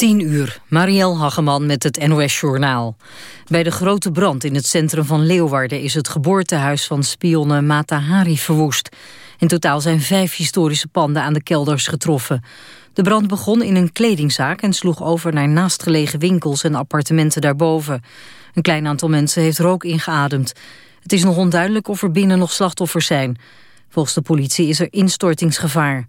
10 uur, Marielle Hageman met het NOS-journaal. Bij de grote brand in het centrum van Leeuwarden... is het geboortehuis van spionne Mata Hari verwoest. In totaal zijn vijf historische panden aan de kelders getroffen. De brand begon in een kledingzaak... en sloeg over naar naastgelegen winkels en appartementen daarboven. Een klein aantal mensen heeft rook ingeademd. Het is nog onduidelijk of er binnen nog slachtoffers zijn. Volgens de politie is er instortingsgevaar.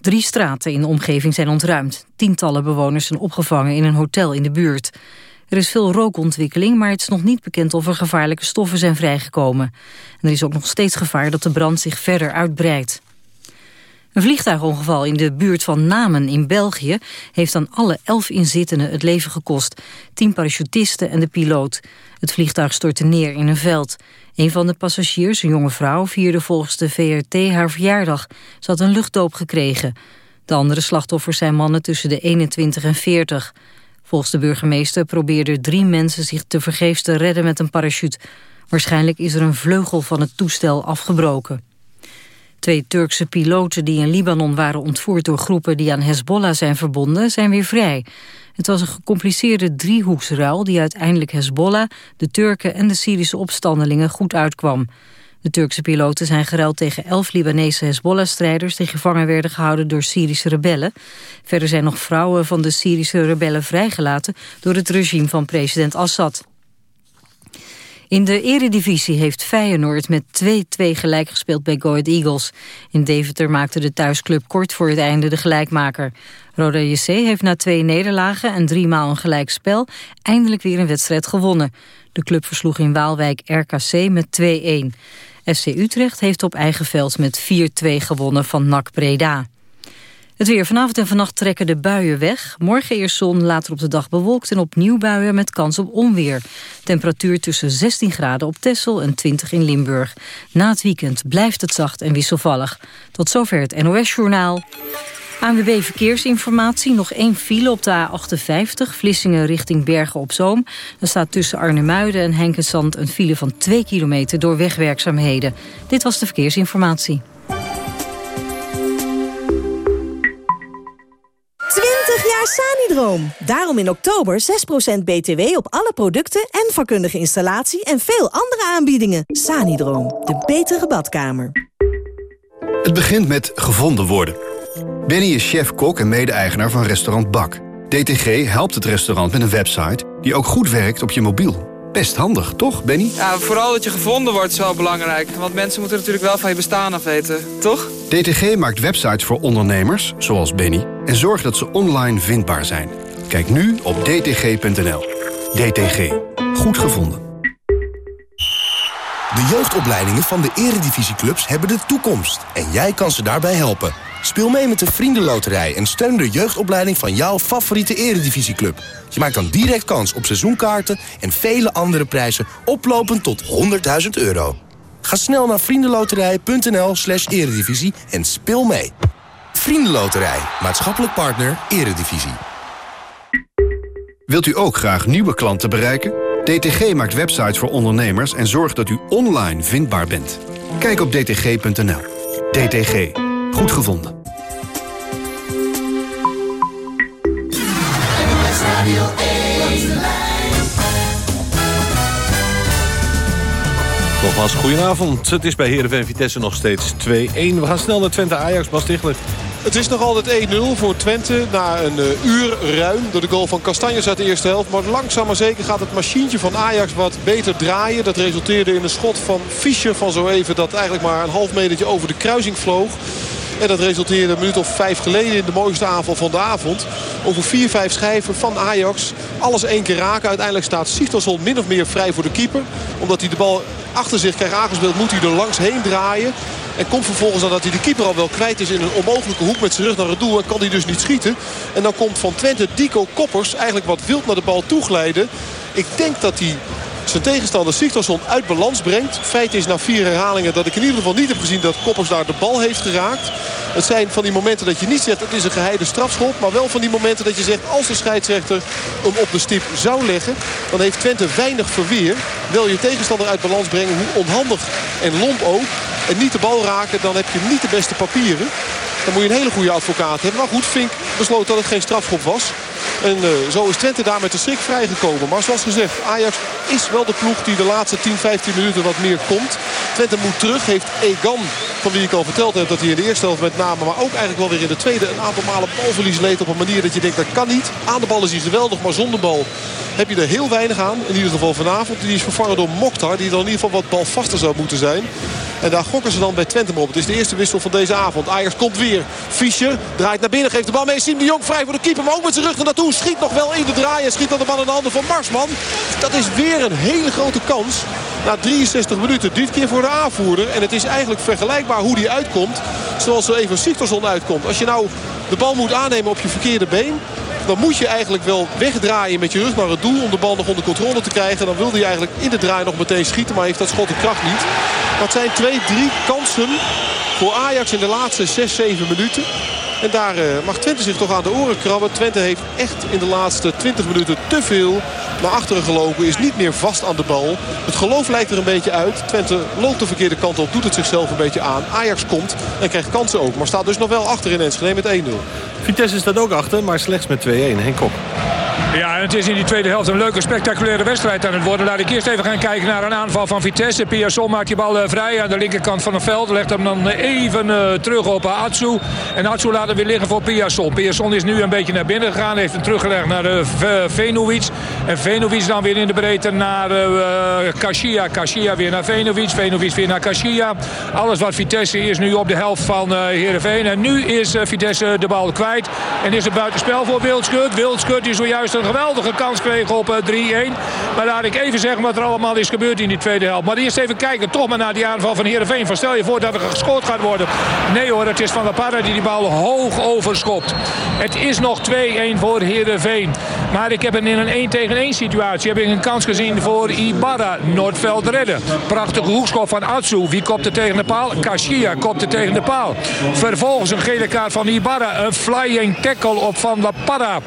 Drie straten in de omgeving zijn ontruimd. Tientallen bewoners zijn opgevangen in een hotel in de buurt. Er is veel rookontwikkeling, maar het is nog niet bekend of er gevaarlijke stoffen zijn vrijgekomen. En er is ook nog steeds gevaar dat de brand zich verder uitbreidt. Een vliegtuigongeval in de buurt van Namen in België... heeft aan alle elf inzittenden het leven gekost. Tien parachutisten en de piloot. Het vliegtuig stortte neer in een veld. Een van de passagiers, een jonge vrouw, vierde volgens de VRT haar verjaardag. Ze had een luchtdoop gekregen. De andere slachtoffers zijn mannen tussen de 21 en 40. Volgens de burgemeester probeerden drie mensen zich te vergeefs te redden met een parachute. Waarschijnlijk is er een vleugel van het toestel afgebroken. Twee Turkse piloten die in Libanon waren ontvoerd door groepen die aan Hezbollah zijn verbonden, zijn weer vrij. Het was een gecompliceerde driehoeksruil die uiteindelijk Hezbollah, de Turken en de Syrische opstandelingen goed uitkwam. De Turkse piloten zijn geruild tegen elf Libanese Hezbollah-strijders... die gevangen werden gehouden door Syrische rebellen. Verder zijn nog vrouwen van de Syrische rebellen vrijgelaten... door het regime van president Assad. In de eredivisie heeft Feyenoord met 2-2 gelijk gespeeld bij Go Eagles. In Deventer maakte de thuisclub kort voor het einde de gelijkmaker. Roda JC heeft na twee nederlagen en drie maal een gelijk spel... eindelijk weer een wedstrijd gewonnen. De club versloeg in Waalwijk RKC met 2-1. FC Utrecht heeft op eigen veld met 4-2 gewonnen van NAC Breda. Het weer vanavond en vannacht trekken de buien weg. Morgen eerst zon, later op de dag bewolkt en opnieuw buien met kans op onweer. Temperatuur tussen 16 graden op Texel en 20 in Limburg. Na het weekend blijft het zacht en wisselvallig. Tot zover het NOS-journaal. ANWB Verkeersinformatie, nog één file op de A58, Vlissingen richting Bergen op Zoom. Er staat tussen Arnhemuiden en Henkensand een file van 2 kilometer door wegwerkzaamheden. Dit was de Verkeersinformatie. 20 jaar Sanidroom. Daarom in oktober 6% BTW op alle producten en vakkundige installatie en veel andere aanbiedingen. Sanidroom, de betere badkamer. Het begint met gevonden worden. Benny is chef-kok en mede-eigenaar van restaurant Bak. DTG helpt het restaurant met een website die ook goed werkt op je mobiel. Best handig, toch, Benny? Ja, vooral dat je gevonden wordt is wel belangrijk. Want mensen moeten natuurlijk wel van je bestaan af weten, toch? DTG maakt websites voor ondernemers, zoals Benny... en zorgt dat ze online vindbaar zijn. Kijk nu op dtg.nl. DTG. Goed gevonden. De jeugdopleidingen van de eredivisieclubs hebben de toekomst. En jij kan ze daarbij helpen. Speel mee met de Vriendenloterij en steun de jeugdopleiding van jouw favoriete eredivisieclub. Je maakt dan direct kans op seizoenkaarten en vele andere prijzen oplopend tot 100.000 euro. Ga snel naar vriendenloterij.nl slash eredivisie en speel mee. Vriendenloterij, maatschappelijk partner, eredivisie. Wilt u ook graag nieuwe klanten bereiken? DTG maakt websites voor ondernemers en zorgt dat u online vindbaar bent. Kijk op dtg.nl. DTG. Goed gevonden. Nogmaals, goedenavond. Het is bij Heerenveen Vitesse nog steeds 2-1. We gaan snel naar Twente Ajax, Bas Tichler. Het is nog altijd 1-0 voor Twente. Na een uh, uur ruim door de goal van Castanjes uit de eerste helft. Maar langzaam maar zeker gaat het machientje van Ajax wat beter draaien. Dat resulteerde in een schot van Fischer van zo even. Dat eigenlijk maar een half metertje over de kruising vloog. En dat resulteerde een minuut of vijf geleden in de mooiste aanval van de avond. Over vier, vijf schijven van Ajax. Alles één keer raken. Uiteindelijk staat Sigtorsson min of meer vrij voor de keeper. Omdat hij de bal achter zich krijgt aangespeeld moet hij er langs heen draaien. En komt vervolgens dan dat hij de keeper al wel kwijt is in een onmogelijke hoek met zijn rug naar het doel. En kan hij dus niet schieten. En dan komt van Twente Dico Koppers eigenlijk wat wild naar de bal toeglijden. Ik denk dat hij zijn tegenstander Sigtorsson uit balans brengt. Feit is na vier herhalingen dat ik in ieder geval niet heb gezien dat Koppers daar de bal heeft geraakt. Het zijn van die momenten dat je niet zegt het is een geheide strafschop. Maar wel van die momenten dat je zegt als de scheidsrechter hem op de stip zou leggen. Dan heeft Twente weinig verweer. Wil je tegenstander uit balans brengen hoe onhandig en lomp ook. En niet de bal raken dan heb je niet de beste papieren. Dan moet je een hele goede advocaat hebben. Maar goed, Fink besloot dat het geen strafschop was. En uh, zo is Twente daar met de schrik vrijgekomen. Maar zoals gezegd, Ajax is wel de ploeg die de laatste 10, 15 minuten wat meer komt. Twente moet terug. Heeft Egan, van wie ik al verteld heb dat hij in de eerste helft met name... maar ook eigenlijk wel weer in de tweede een aantal malen balverlies leed... op een manier dat je denkt dat kan niet. Aan de bal is hij geweldig, maar zonder bal heb je er heel weinig aan. In ieder geval vanavond. Die is vervangen door Mokhtar, die dan in ieder geval wat balvaster zou moeten zijn. En daar gokken ze dan bij Twente op. Het is de eerste wissel van deze avond. Ajax komt weer. Fischer draait naar binnen. Geeft de bal mee. Siem de Jong vrij voor de keeper. Maar ook met zijn rug naartoe. Schiet nog wel in de draai. En schiet dan de bal in de handen van Marsman. Dat is weer een hele grote kans. Na 63 minuten. Dit keer voor de aanvoerder. En het is eigenlijk vergelijkbaar hoe die uitkomt. Zoals zo even Sigtorsson uitkomt. Als je nou de bal moet aannemen op je verkeerde been dan moet je eigenlijk wel wegdraaien met je rug naar het doel... om de bal nog onder controle te krijgen. Dan wilde hij eigenlijk in de draai nog meteen schieten, maar heeft dat schot de kracht niet. Het zijn twee, drie kansen voor Ajax in de laatste 6, 7 minuten. En daar uh, mag Twente zich toch aan de oren krabben. Twente heeft echt in de laatste 20 minuten te veel naar achteren gelopen. Is niet meer vast aan de bal. Het geloof lijkt er een beetje uit. Twente loopt de verkeerde kant op. Doet het zichzelf een beetje aan. Ajax komt en krijgt kansen ook. Maar staat dus nog wel achter in Enschede met 1-0. Vitesse staat ook achter, maar slechts met 2-1. Henk. Ja, en het is in die tweede helft een leuke, spectaculaire wedstrijd aan het worden. Laat ik eerst even gaan kijken naar een aanval van Vitesse. Pierson maakt die bal eh, vrij aan de linkerkant van het veld. Legt hem dan even uh, terug op Atsu. En Atsu laat hem weer liggen voor Pierson. Pierson is nu een beetje naar binnen gegaan. Heeft hem teruggelegd naar uh, Venovic. En Venovic dan weer in de breedte naar uh, Kashia. Kashia weer naar Venovic. Venovic weer naar Kashia. Alles wat Vitesse is nu op de helft van uh, Heerenveen. En nu is Vitesse de bal kwijt. En is het buitenspel voor Wildschut. Wildschut die zojuist een geweldige kans kreeg op 3-1. Maar laat ik even zeggen wat er allemaal is gebeurd in die tweede helft. Maar eerst even kijken toch maar naar die aanval van Heerenveen. Van stel je voor dat er gescoord gaat worden. Nee hoor, het is Van der Parra die die bal hoog overschopt. Het is nog 2-1 voor Heerenveen. Maar ik heb in een 1 tegen 1 situatie heb ik een kans gezien voor Ibarra. Noordveld redden. Prachtige hoekschop van Atsu. Wie kopte tegen de paal? Kashia kopte tegen de paal. Vervolgens een gele kaart van Ibarra. Een flying tackle op Van der Parra.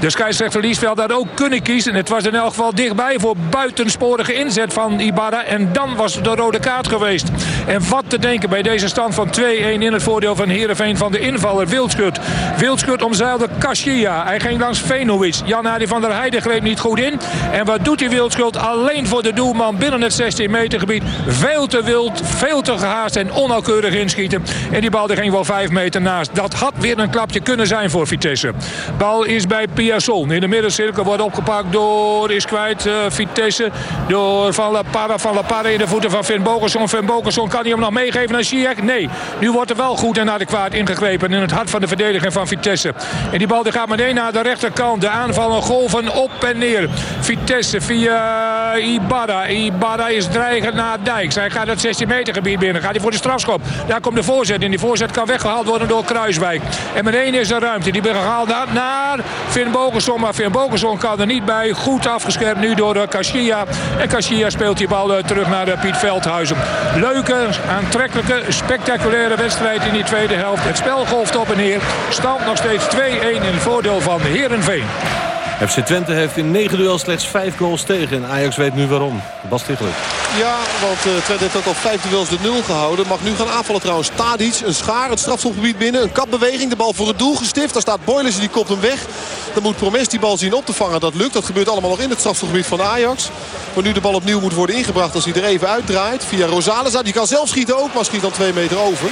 De scheidsrechter Liesveld had ook kunnen kiezen. Het was in elk geval dichtbij voor buitensporige inzet van Ibarra. En dan was het de rode kaart geweest. En wat te denken bij deze stand van 2-1 in het voordeel van Heerenveen van de invaller Wildschut. Wildschut omzeilde Kashia. Hij ging langs Venovic. Jan Harry van der Heijden greep niet goed in. En wat doet die Wildschut? Alleen voor de doelman binnen het 16 meter gebied. Veel te wild, veel te gehaast en onnauwkeurig inschieten. En die bal die ging wel 5 meter naast. Dat had weer een klapje kunnen zijn voor Vitesse. Bal is bij Piasson. In de middencirkel wordt opgepakt door, is kwijt, uh, Vitesse. Door Van La Parra. Van La Parra in de voeten van Finn Bogerson. Finn Bogerson kan hij hem nog meegeven aan Ziyech? Nee. Nu wordt er wel goed en adequaat ingegrepen in het hart van de verdediging van Vitesse. En die bal die gaat meteen naar de rechterkant. De aanvallen golven op en neer. Vitesse via Ibarra. Ibarra is dreigend naar Dijk. Hij gaat het 16 meter gebied binnen. Gaat hij voor de strafschop. Daar komt de voorzet. En die voorzet kan weggehaald worden door Kruiswijk. En meteen is er ruimte. Die wordt gehaald naar Finn Bogerson. Maar Finn Bogerson kan er niet bij. Goed afgeschermd nu door Kashia. En Kashia speelt die bal terug naar Piet Veldhuizen. Leuke, aantrekkelijke, spectaculaire wedstrijd in die tweede helft. Het spel golft op en neer. Stand nog steeds 2-1 in het voordeel van Herenveen. FC Twente heeft in 9 duels slechts 5 goals tegen. En Ajax weet nu waarom. Bas Tichler. Ja, want uh, Twente heeft ook al 5 duels de 0 gehouden. Mag nu gaan aanvallen trouwens. Tadic, een schaar, het strafschopgebied binnen. Een kapbeweging, de bal voor het doel gestift. Daar staat Boilers, die kopt hem weg. Dan moet Promes die bal zien op te vangen. Dat lukt. Dat gebeurt allemaal nog in het strafschopgebied van Ajax. Maar nu de bal opnieuw moet worden ingebracht als hij er even uitdraait. Via Rosales. Die kan zelf schieten ook, maar schiet dan 2 meter over.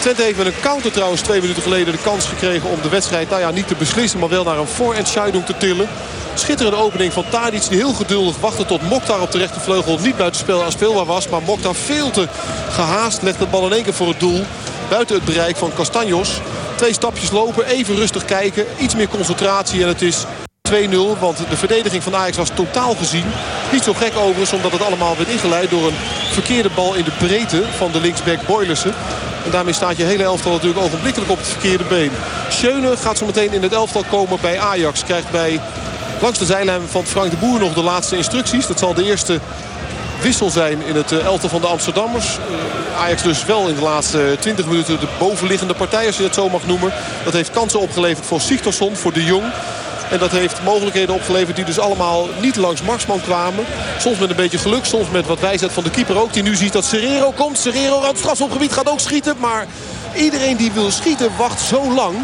Twente heeft met een counter trouwens twee minuten geleden de kans gekregen om de wedstrijd nou ja, niet te beslissen. Maar wel naar een voorentscheiding te tillen. Schitterende opening van Tadic die heel geduldig wachtte tot Mokhtar op de rechtervleugel niet buiten spel aanspeelbaar was. Maar Mokhtar veel te gehaast legt de bal in één keer voor het doel. Buiten het bereik van Castanjos. Twee stapjes lopen, even rustig kijken. Iets meer concentratie en het is 2-0. Want de verdediging van Ajax was totaal gezien. Niet zo gek overigens omdat het allemaal werd ingeleid door een verkeerde bal in de breedte van de linksback Boylersen. En daarmee staat je hele elftal natuurlijk ogenblikkelijk op het verkeerde been. Schöne gaat zo meteen in het elftal komen bij Ajax. Krijgt bij langs de zijlijn van Frank de Boer nog de laatste instructies. Dat zal de eerste wissel zijn in het elftal van de Amsterdammers. Ajax dus wel in de laatste 20 minuten de bovenliggende partij, als je het zo mag noemen. Dat heeft kansen opgeleverd voor Sigtorsson, voor De Jong. En dat heeft mogelijkheden opgeleverd die dus allemaal niet langs Marsman kwamen. Soms met een beetje geluk, soms met wat wijsheid van de keeper ook. Die nu ziet dat Serrero komt. Serrero aan het strafschopgebied gaat ook schieten. Maar iedereen die wil schieten wacht zo lang.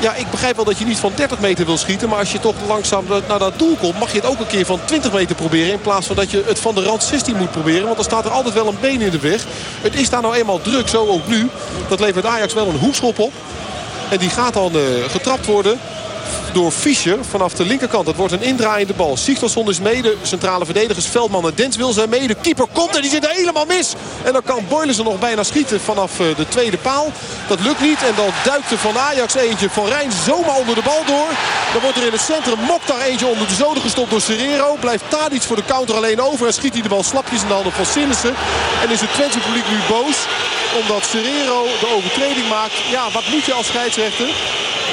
Ja, ik begrijp wel dat je niet van 30 meter wil schieten. Maar als je toch langzaam naar dat doel komt... mag je het ook een keer van 20 meter proberen. In plaats van dat je het van de rand 16 moet proberen. Want dan staat er altijd wel een been in de weg. Het is daar nou eenmaal druk, zo ook nu. Dat levert Ajax wel een hoekschop op. En die gaat dan uh, getrapt worden door Fischer vanaf de linkerkant. Het wordt een indraaiende bal. Sigtelson is mede. Centrale verdedigers Veldman en Dens wil zijn mede. Keeper komt en die zit helemaal mis. En dan kan Boyles er nog bijna schieten vanaf eh, de tweede paal. Dat lukt niet. En dan duikt er van Ajax eentje. Van Rijn zomaar onder de bal door. Dan wordt er in het centrum Mokhtar eentje onder de zoden gestopt door Serrero. Blijft Tadic voor de counter alleen over. En schiet hij de bal slapjes in de handen van Sillissen. En is het Twente publiek nu boos. Omdat Serrero de overtreding maakt. Ja, wat moet je als scheidsrechter?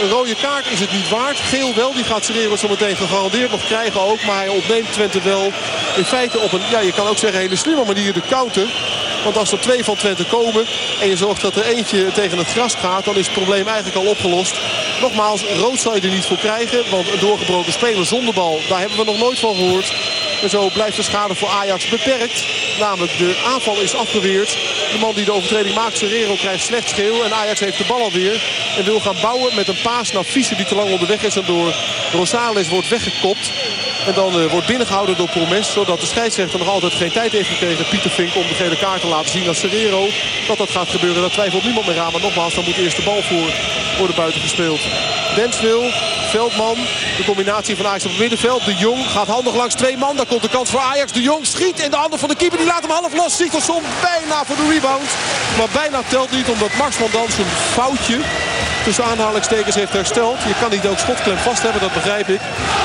Een rode kaart is het niet waard. Geel wel, die gaat Serrero zo meteen gegarandeerd nog krijgen ook. Maar hij ontneemt Twente wel in feite op een, ja je kan ook zeggen hele slimme manier de counter. Want als er twee van Twente komen en je zorgt dat er eentje tegen het gras gaat... dan is het probleem eigenlijk al opgelost. Nogmaals, rood zal je er niet voor krijgen. Want een doorgebroken speler zonder bal, daar hebben we nog nooit van gehoord. En zo blijft de schade voor Ajax beperkt. Namelijk de aanval is afgeweerd. De man die de overtreding maakt, Serrero, krijgt slecht scheel. En Ajax heeft de bal alweer. En wil gaan bouwen met een paas naar Fischer die te lang onderweg is. En door Rosales wordt weggekopt. En dan uh, wordt binnengehouden door Promes. Zodat de scheidsrechter nog altijd geen tijd heeft gekregen. Pieter Vink om de gele kaart te laten zien aan Serrero. Dat dat gaat gebeuren, dat twijfelt niemand meer aan. Maar nogmaals, dan moet eerst de bal voor buiten gespeeld. Dens wil, Veldman. De combinatie van Ajax op het middenveld. De Jong gaat handig langs twee man. Daar komt de kans voor Ajax. De Jong schiet in de handen van de keeper. Die laat hem half los. Sigtelson bijna voor de rebound. Maar bijna telt niet omdat Marsman dan zijn foutje tussen aanhalingstekens heeft hersteld. Je kan niet ook schotklem vast hebben, dat begrijp ik.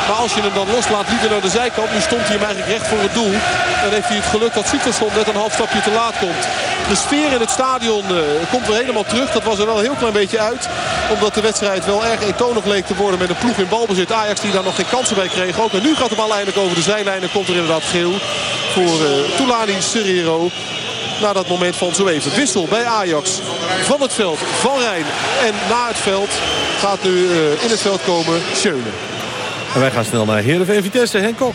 Maar als je hem dan loslaat, liever naar de zijkant. Nu stond hij hem eigenlijk recht voor het doel. Dan heeft hij het geluk dat Sigtelson net een half stapje te laat komt. De sfeer in het stadion uh, komt weer helemaal terug. Dat was er wel een heel klein beetje uit. Omdat de wedstrijd wel erg eentonig leek te worden met een ploeg in balbezit. Ajax die daar nog geen kansen bij kreeg ook. En nu gaat de bal eindelijk over de zijlijn en komt er inderdaad geel voor uh, Toulani Serrero na dat moment van zo even. Wissel bij Ajax van het veld van Rijn. En na het veld gaat nu uh, in het veld komen Schöne. En wij gaan snel naar Heerenveen Vitesse. Henk Kok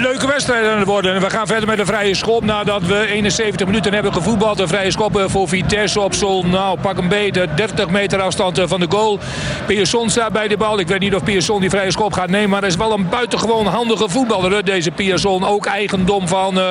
leuke wedstrijd aan het worden. We gaan verder met een vrije schop nadat we 71 minuten hebben gevoetbald. Een vrije schop eh, voor Vitesse op zo'n, nou pak een beter, 30 meter afstand eh, van de goal. Pierson staat bij de bal. Ik weet niet of Pierson die vrije schop gaat nemen. Maar hij is wel een buitengewoon handige voetballer. Deze Pierson, ook eigendom van, uh,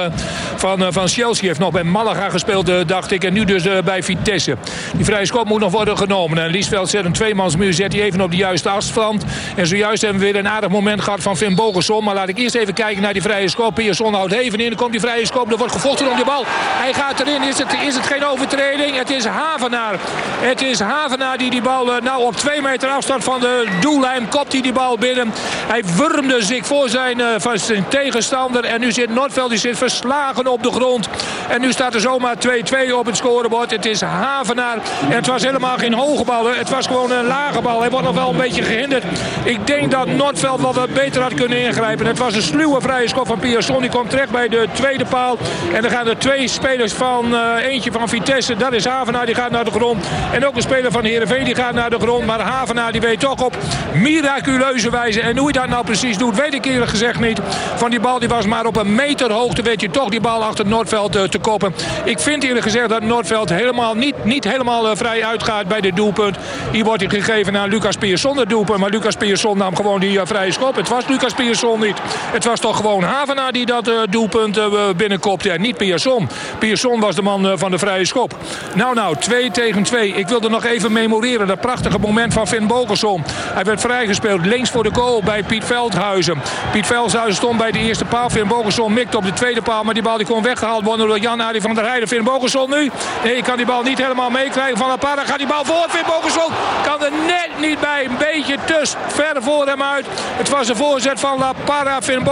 van, van Chelsea. Heeft nog bij Malaga gespeeld, dacht ik. En nu dus bij Vitesse. Die vrije schop moet nog worden genomen. En Liesveld zet een tweemansmuur, zet hij even op de juiste afstand. En zojuist hebben we weer een aardig moment gehad van Finn Bogerson. Maar laat ik eerst even kijken naar die vrije schop. Pierson houdt even in. Dan komt die vrije schop. Er wordt gevochten om die bal. Hij gaat erin. Is het, is het geen overtreding? Het is Havenaar. Het is Havenaar die die bal eh, nou op twee meter afstand van de doellijn kopt hij die bal binnen. Hij wurmde zich voor zijn, uh, van zijn tegenstander. En nu zit Noordveld die zit verslagen op de grond. En nu staat er zomaar 2-2 op het scorebord. Het is Havenaar. En het was helemaal geen hoge bal. Het was gewoon een lage bal. Hij wordt nog wel een beetje gehinderd. Ik denk dat Noordveld wat beter had kunnen ingrijpen. Het was een sluwe vrije van. Die komt terecht bij de tweede paal. En dan gaan er twee spelers van uh, eentje van Vitesse. Dat is Havenaar. Die gaat naar de grond. En ook een speler van Heerenveen. Die gaat naar de grond. Maar Havenaar die weet toch op miraculeuze wijze. En hoe hij dat nou precies doet weet ik eerlijk gezegd niet. Van die bal die was maar op een meter hoogte. Weet je toch die bal achter Noordveld uh, te koppen. Ik vind eerlijk gezegd dat Noordveld helemaal niet, niet helemaal uh, vrij uitgaat bij dit doelpunt. Hier wordt hij gegeven aan Lucas Pierson het doelpunt. Maar Lucas Pierson nam gewoon die vrije schop. Het was Lucas Pierson niet. Het was toch gewoon Havenaar die dat uh, doelpunt uh, binnenkopte. En niet Pierson. Pierson was de man uh, van de vrije schop. Nou, nou, 2 tegen 2. Ik wilde nog even memoreren dat prachtige moment van Finn Bogerson. Hij werd vrijgespeeld links voor de goal bij Piet Veldhuizen. Piet Veldhuizen stond bij de eerste paal. Finn Bogerson mikte op de tweede paal. Maar die bal die kon weggehaald worden door Jan-Adi van der Heijden. Finn Bogerson nu. Nee, kan die bal niet helemaal meekrijgen van Parra. Gaat die bal voor. Finn Bogerson kan er net niet bij. Een beetje te ver voor hem uit. Het was een voorzet van La Parra. Finn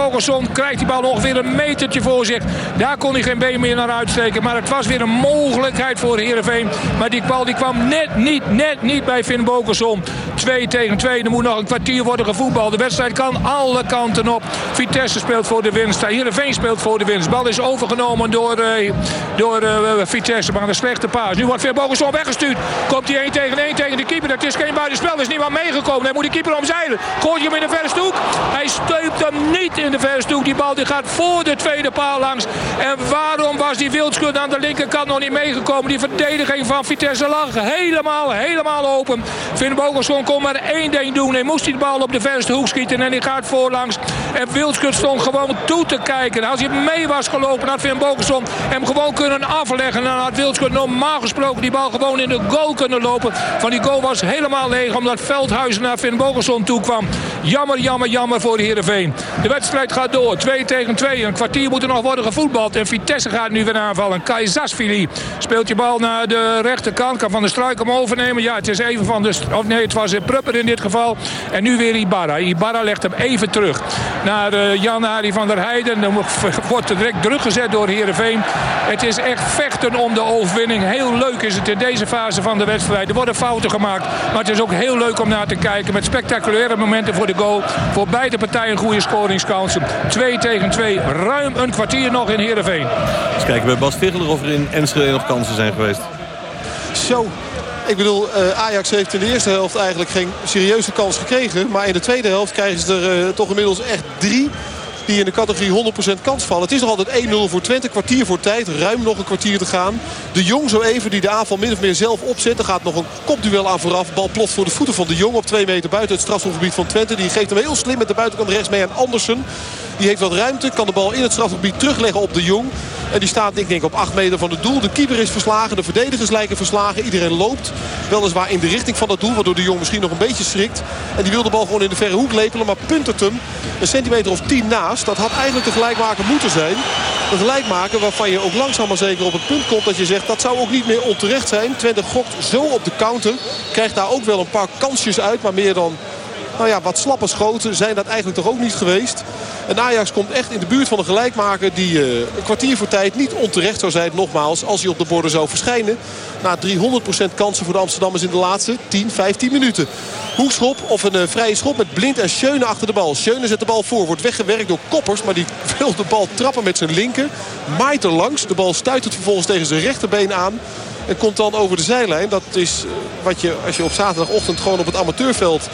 Krijgt die bal ongeveer een metertje voor zich. Daar kon hij geen been meer naar uitsteken. Maar het was weer een mogelijkheid voor Heerenveen. Maar die bal die kwam net niet, net niet bij Finn Bokerson. 2 tegen 2. Er moet nog een kwartier worden gevoetbald. De wedstrijd kan alle kanten op. Vitesse speelt voor de winst. Heerenveen speelt voor de winst. Bal is overgenomen door, uh, door uh, Vitesse. Maar een slechte paas. Nu wordt Verbogenson weggestuurd. Komt hij 1 tegen 1 tegen de keeper. Dat is geen buitenspel. Er is niemand meegekomen. Hij moet de keeper omzeilen. Gooit je hem in de verste hoek. Hij steupt hem niet in de verste hoek. Die bal die gaat voor de tweede paal langs. En waarom was die wildschut aan de linkerkant nog niet meegekomen? Die verdediging van Vitesse lag helemaal, helemaal open. Finn Bogelson kon maar één ding doen. Hij moest die bal op de verste hoek schieten en hij gaat voorlangs. En Wildschut stond gewoon toe te kijken. Als hij mee was gelopen had Finn Bogelson hem gewoon kunnen afleggen. Dan had Wildschut normaal gesproken die bal gewoon in de goal kunnen lopen. Van die goal was helemaal leeg omdat Veldhuizen naar Finn Bogelson toe kwam. Jammer, jammer, jammer voor de Heerenveen. De wedstrijd gaat door. 2 tegen 2. Een kwartier moet er nog worden gevoetbald. En Vitesse gaat nu weer aanvallen. Kaizasvili speelt je bal naar de rechterkant. Kan Van de Struik hem overnemen. Ja, het is even van de... Of nee, het was Prupper in dit geval. En nu weer Ibarra. Ibarra legt hem even terug naar uh, Jan-Ari van der Heijden. Dan wordt er direct druk gezet door Heerenveen. Het is echt vechten om de overwinning. Heel leuk is het in deze fase van de wedstrijd. Er worden fouten gemaakt. Maar het is ook heel leuk om naar te kijken. Met spectaculaire momenten voor de goal. Voor beide partijen goede scoringskansen. 2 tegen 2. Ruim een kwartier nog in Heerenveen. Eens kijken bij Bas Ticheler of er in Enschede nog kansen zijn geweest. Zo, ik bedoel, uh, Ajax heeft in de eerste helft eigenlijk geen serieuze kans gekregen. Maar in de tweede helft krijgen ze er uh, toch inmiddels echt drie die in de categorie 100% kans vallen. Het is nog altijd 1-0 voor Twente, kwartier voor tijd. Ruim nog een kwartier te gaan. De Jong zo even die de aanval min of meer zelf opzet. Er gaat nog een kopduel aan vooraf. Bal ploft voor de voeten van de Jong op 2 meter buiten het strafschopgebied van Twente. Die geeft hem heel slim met de buitenkant rechts mee aan Andersen. Die heeft wat ruimte, kan de bal in het strafgebied terugleggen op de Jong. En die staat ik denk op 8 meter van het doel. De keeper is verslagen, de verdedigers lijken verslagen. Iedereen loopt weliswaar in de richting van het doel. Waardoor de Jong misschien nog een beetje schrikt. En die wil de bal gewoon in de verre hoek lepelen. Maar puntert hem een centimeter of 10 naast. Dat had eigenlijk de gelijkmaker moeten zijn. Een gelijkmaker waarvan je ook langzaam maar zeker op het punt komt dat je zegt... dat zou ook niet meer onterecht zijn. Twente gokt zo op de counter. Krijgt daar ook wel een paar kansjes uit. Maar meer dan nou ja, wat slappe schoten zijn dat eigenlijk toch ook niet geweest. En Ajax komt echt in de buurt van een gelijkmaker die uh, een kwartier voor tijd niet onterecht zou zijn. Nogmaals, als hij op de borden zou verschijnen. Na 300% kansen voor de Amsterdammers in de laatste 10, 15 minuten. Hoekschop of een uh, vrije schop met Blind en Schöne achter de bal. Schöne zet de bal voor, wordt weggewerkt door Koppers. Maar die wil de bal trappen met zijn linker. Maait er langs. De bal stuit het vervolgens tegen zijn rechterbeen aan. En komt dan over de zijlijn. Dat is uh, wat je als je op zaterdagochtend gewoon op het amateurveld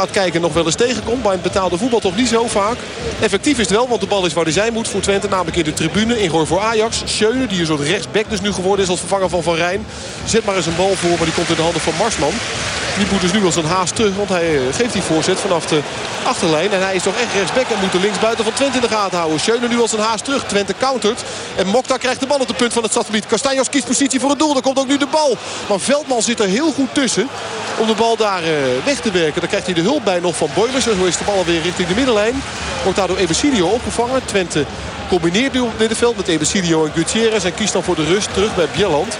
gaat kijken nog wel eens tegenkomt. Bij het betaalde voetbal toch niet zo vaak. Effectief is het wel, want de bal is waar hij zijn moet voor Twente. Namelijk in de tribune. Ingooi voor Ajax. Schöne, die een soort rechtsback dus nu geworden is als vervanger van Van Rijn. Zet maar eens een bal voor, maar die komt in de handen van Marsman. Die moet dus nu als een haast terug. Want hij eh, geeft die voorzet vanaf de achterlijn. En hij is toch echt rechtsback en moet de linksbuiten van Twente in de gaten houden. Schöne nu als een haast terug. Twente countert. En Mokta krijgt de bal op de punt van het stadsgebied. Castanjos kiest positie voor het doel. Dan komt ook nu de bal. Maar Veldman zit er heel goed tussen. Om de bal daar eh, weg te werken. Dan krijgt hij de hulp bij nog van Boilers. En zo is de bal alweer richting de middenlijn. Wordt daardoor Ebesilio opgevangen. Twente combineert nu op het middenveld met Ebesilio en Gutierrez. En kiest dan voor de rust terug bij Bjelland.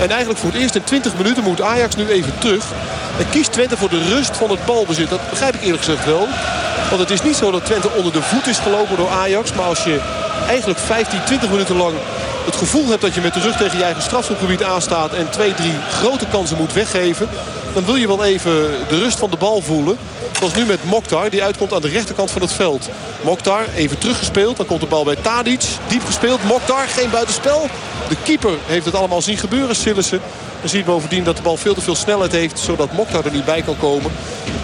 En eigenlijk voor het eerst in 20 minuten moet Ajax nu even terug. En kiest Twente voor de rust van het balbezit. Dat begrijp ik eerlijk gezegd wel. Want het is niet zo dat Twente onder de voet is gelopen door Ajax. Maar als je eigenlijk 15, 20 minuten lang het gevoel hebt dat je met de rug tegen je eigen strafschopgebied aanstaat... en twee, drie grote kansen moet weggeven... dan wil je wel even de rust van de bal voelen. Zoals nu met Mokhtar, die uitkomt aan de rechterkant van het veld. Mokhtar even teruggespeeld. Dan komt de bal bij Tadic. Diep gespeeld. Mokhtar, geen buitenspel. De keeper heeft het allemaal zien gebeuren, Sillissen. Je ziet bovendien dat de bal veel te veel snelheid heeft. Zodat Mokhtar er niet bij kan komen.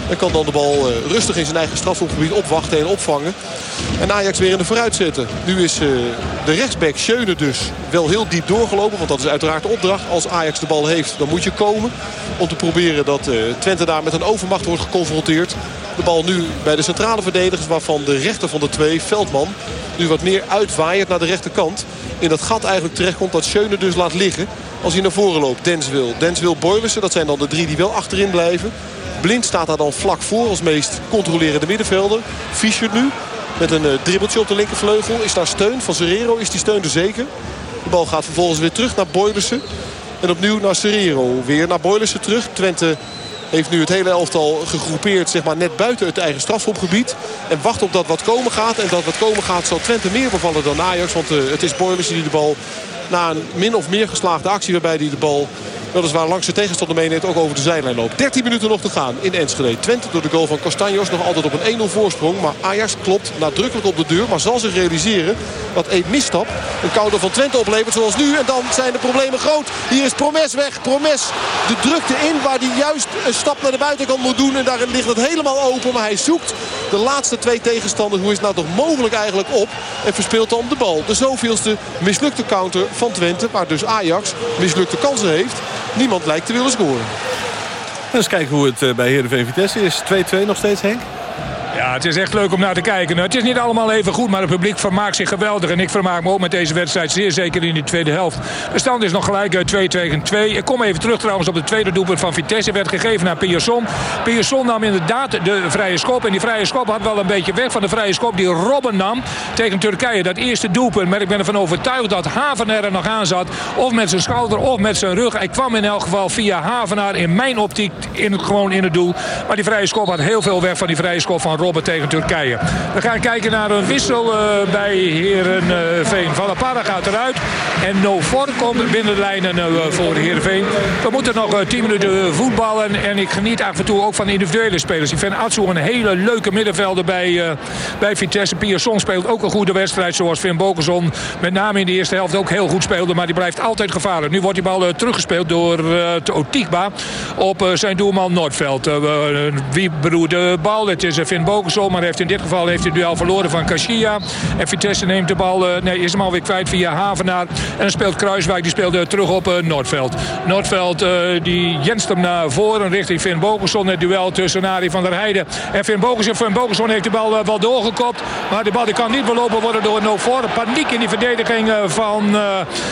En kan dan de bal uh, rustig in zijn eigen strafschopgebied opwachten en opvangen. En Ajax weer in de vooruit zetten. Nu is uh, de rechtsback Schöne dus wel heel diep doorgelopen. Want dat is uiteraard de opdracht. Als Ajax de bal heeft, dan moet je komen. Om te proberen dat uh, Twente daar met een overmacht wordt geconfronteerd. De bal nu bij de centrale verdedigers. Waarvan de rechter van de twee, Veldman, nu wat meer uitwaaiert naar de rechterkant. In dat gat eigenlijk terechtkomt dat Schöne dus laat liggen. Als hij naar voren loopt. Dens wil. Dens wil Boylissen. Dat zijn dan de drie die wel achterin blijven. Blind staat daar dan vlak voor als meest controlerende middenvelder. Fischer nu met een uh, dribbeltje op de linkervleugel. Is daar steun van Serrero? Is die steun er zeker? De bal gaat vervolgens weer terug naar Boylissen. En opnieuw naar Serrero. Weer naar Boylissen terug. Twente heeft nu het hele elftal gegroepeerd zeg maar, net buiten het eigen strafschopgebied. En wacht op dat wat komen gaat. En dat wat komen gaat zal Twente meer bevallen dan Ajax. Want uh, het is Boylissen die de bal na een min of meer geslaagde actie... waarbij hij de bal weliswaar langs de tegenstander meeneemt ook over de zijlijn loopt. 13 minuten nog te gaan in Enschede. Twente door de goal van Castanjos nog altijd op een 1-0 voorsprong. Maar Ajax klopt nadrukkelijk op de deur. Maar zal zich realiseren dat één misstap een koude van Twente oplevert zoals nu. En dan zijn de problemen groot. Hier is Promes weg. Promes de drukte in waar hij juist een stap naar de buitenkant moet doen. En daarin ligt het helemaal open. Maar hij zoekt de laatste twee tegenstanders. Hoe is het nou toch mogelijk eigenlijk op? En verspeelt dan de bal. De zoveelste mislukte counter van Twente. Waar dus Ajax mislukte kansen heeft. Niemand lijkt te willen scoren. Eens kijken hoe het eh, bij Heerenveen Vitesse is. 2-2 nog steeds, Henk? Ja, het is echt leuk om naar te kijken. Het is niet allemaal even goed, maar het publiek vermaakt zich geweldig. En ik vermaak me ook met deze wedstrijd, zeer zeker in de tweede helft. De stand is nog gelijk 2 tegen 2. Ik kom even terug trouwens op de tweede doelpunt van Vitesse. Werd gegeven naar Pierson. Pierson nam inderdaad de vrije schop. En die vrije schop had wel een beetje weg van de vrije schop die Robben nam tegen Turkije. Dat eerste doelpunt. Maar ik ben ervan overtuigd dat Havenaar er nog aan zat. Of met zijn schouder of met zijn rug. Hij kwam in elk geval via Havenaar in mijn optiek in, gewoon in het doel. Maar die vrije schop had heel veel weg van die vrije schop van Robben tegen Turkije. We gaan kijken naar een wissel uh, bij Herenveen. Der Parra gaat eruit. En Nofor komt binnen de lijnen uh, voor Herenveen. We moeten nog 10 uh, minuten voetballen. En ik geniet af en toe ook van individuele spelers. Ik vind Atsu een hele leuke middenvelder bij, bij Vitesse. Pierson speelt ook een goede wedstrijd. Zoals Finn Bokerson met name in de eerste helft ook heel goed speelde. Maar die blijft altijd gevaarlijk. Nu wordt die bal teruggespeeld door Otigba op zijn doelman Noordveld. wie bedoelt de bal? Het is Finn Bokerson. Maar heeft in dit geval heeft hij het duel verloren van Kashia. En Vitesse neemt de bal, nee, is hem alweer kwijt via Havenaar. En dan speelt Kruiswijk, die speelt terug op Noordveld. Noordveld die jenst hem naar voren richting Finn Bogerson. Het duel tussen Arie van der Heijden en Finn Bogerson. Finn Bogerson heeft de bal wel doorgekopt. Maar de bal kan niet belopen worden door Nofor. Paniek in die verdediging van,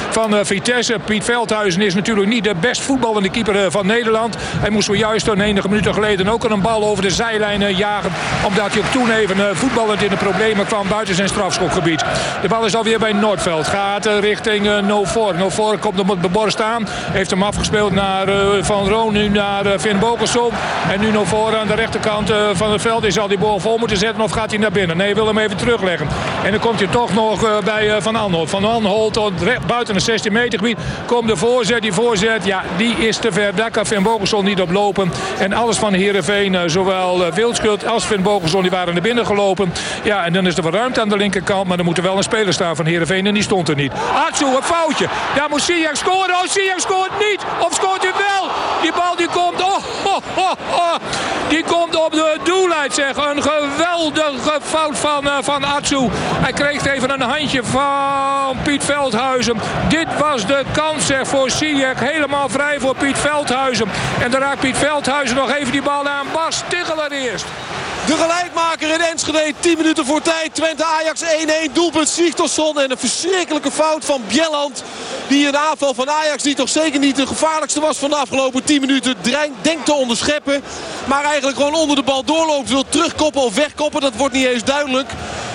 van Vitesse. Piet Veldhuizen is natuurlijk niet de best voetballende keeper van Nederland. Hij moest zojuist een enige minuten geleden ook een bal over de zijlijn jagen. Omdat hij toen even uh, voetballend in de problemen kwam buiten zijn strafschopgebied. De bal is alweer bij Noordveld. Gaat uh, richting uh, Nofor. Nofor komt op de borst aan. Heeft hem afgespeeld naar Van Roon. Nu naar Finn Bokersom. En nu Nofor aan de rechterkant van het veld. Is al die bal vol moeten zetten of gaat hij naar binnen? Nee, wil hem even terugleggen. En dan komt hij toch nog bij Van Anholt. Van Anholt buiten het 16 meter gebied. Komt de voorzet. Die voorzet, ja, die is te ver. Daar kan Finn Bokersom niet op lopen. En alles van Heerenveen, zowel Wildschut als Finn Bokersom, die waren naar binnen gelopen. Ja, en dan is er wat ruimte aan de linkerkant. Maar er moet er wel een speler staan van Heerenveen. En die stond er niet. Atsu, een foutje. Daar moet Sijak scoren. Oh, Sijak scoort niet. Of scoort hij wel? Die bal die komt... Oh, oh, oh, oh. Die komt op de doellijn, zeg. Een geweldige fout van, uh, van Atsu. Hij kreeg even een handje van Piet Veldhuizen. Dit was de kans, zeg, voor Sijak. Helemaal vrij voor Piet Veldhuizen. En dan raakt Piet Veldhuizen nog even die bal aan. Bas Ticheler eerst. De gelijkmaker in Enschede, 10 minuten voor tijd. Twente Ajax 1-1, doelpunt Sigtorsson. En een verschrikkelijke fout van Bjelland. Die een aanval van Ajax, die toch zeker niet de gevaarlijkste was van de afgelopen 10 minuten. Denkt te onderscheppen. Maar eigenlijk gewoon onder de bal doorloopt. Wil terugkoppen of wegkoppen, dat wordt niet eens duidelijk.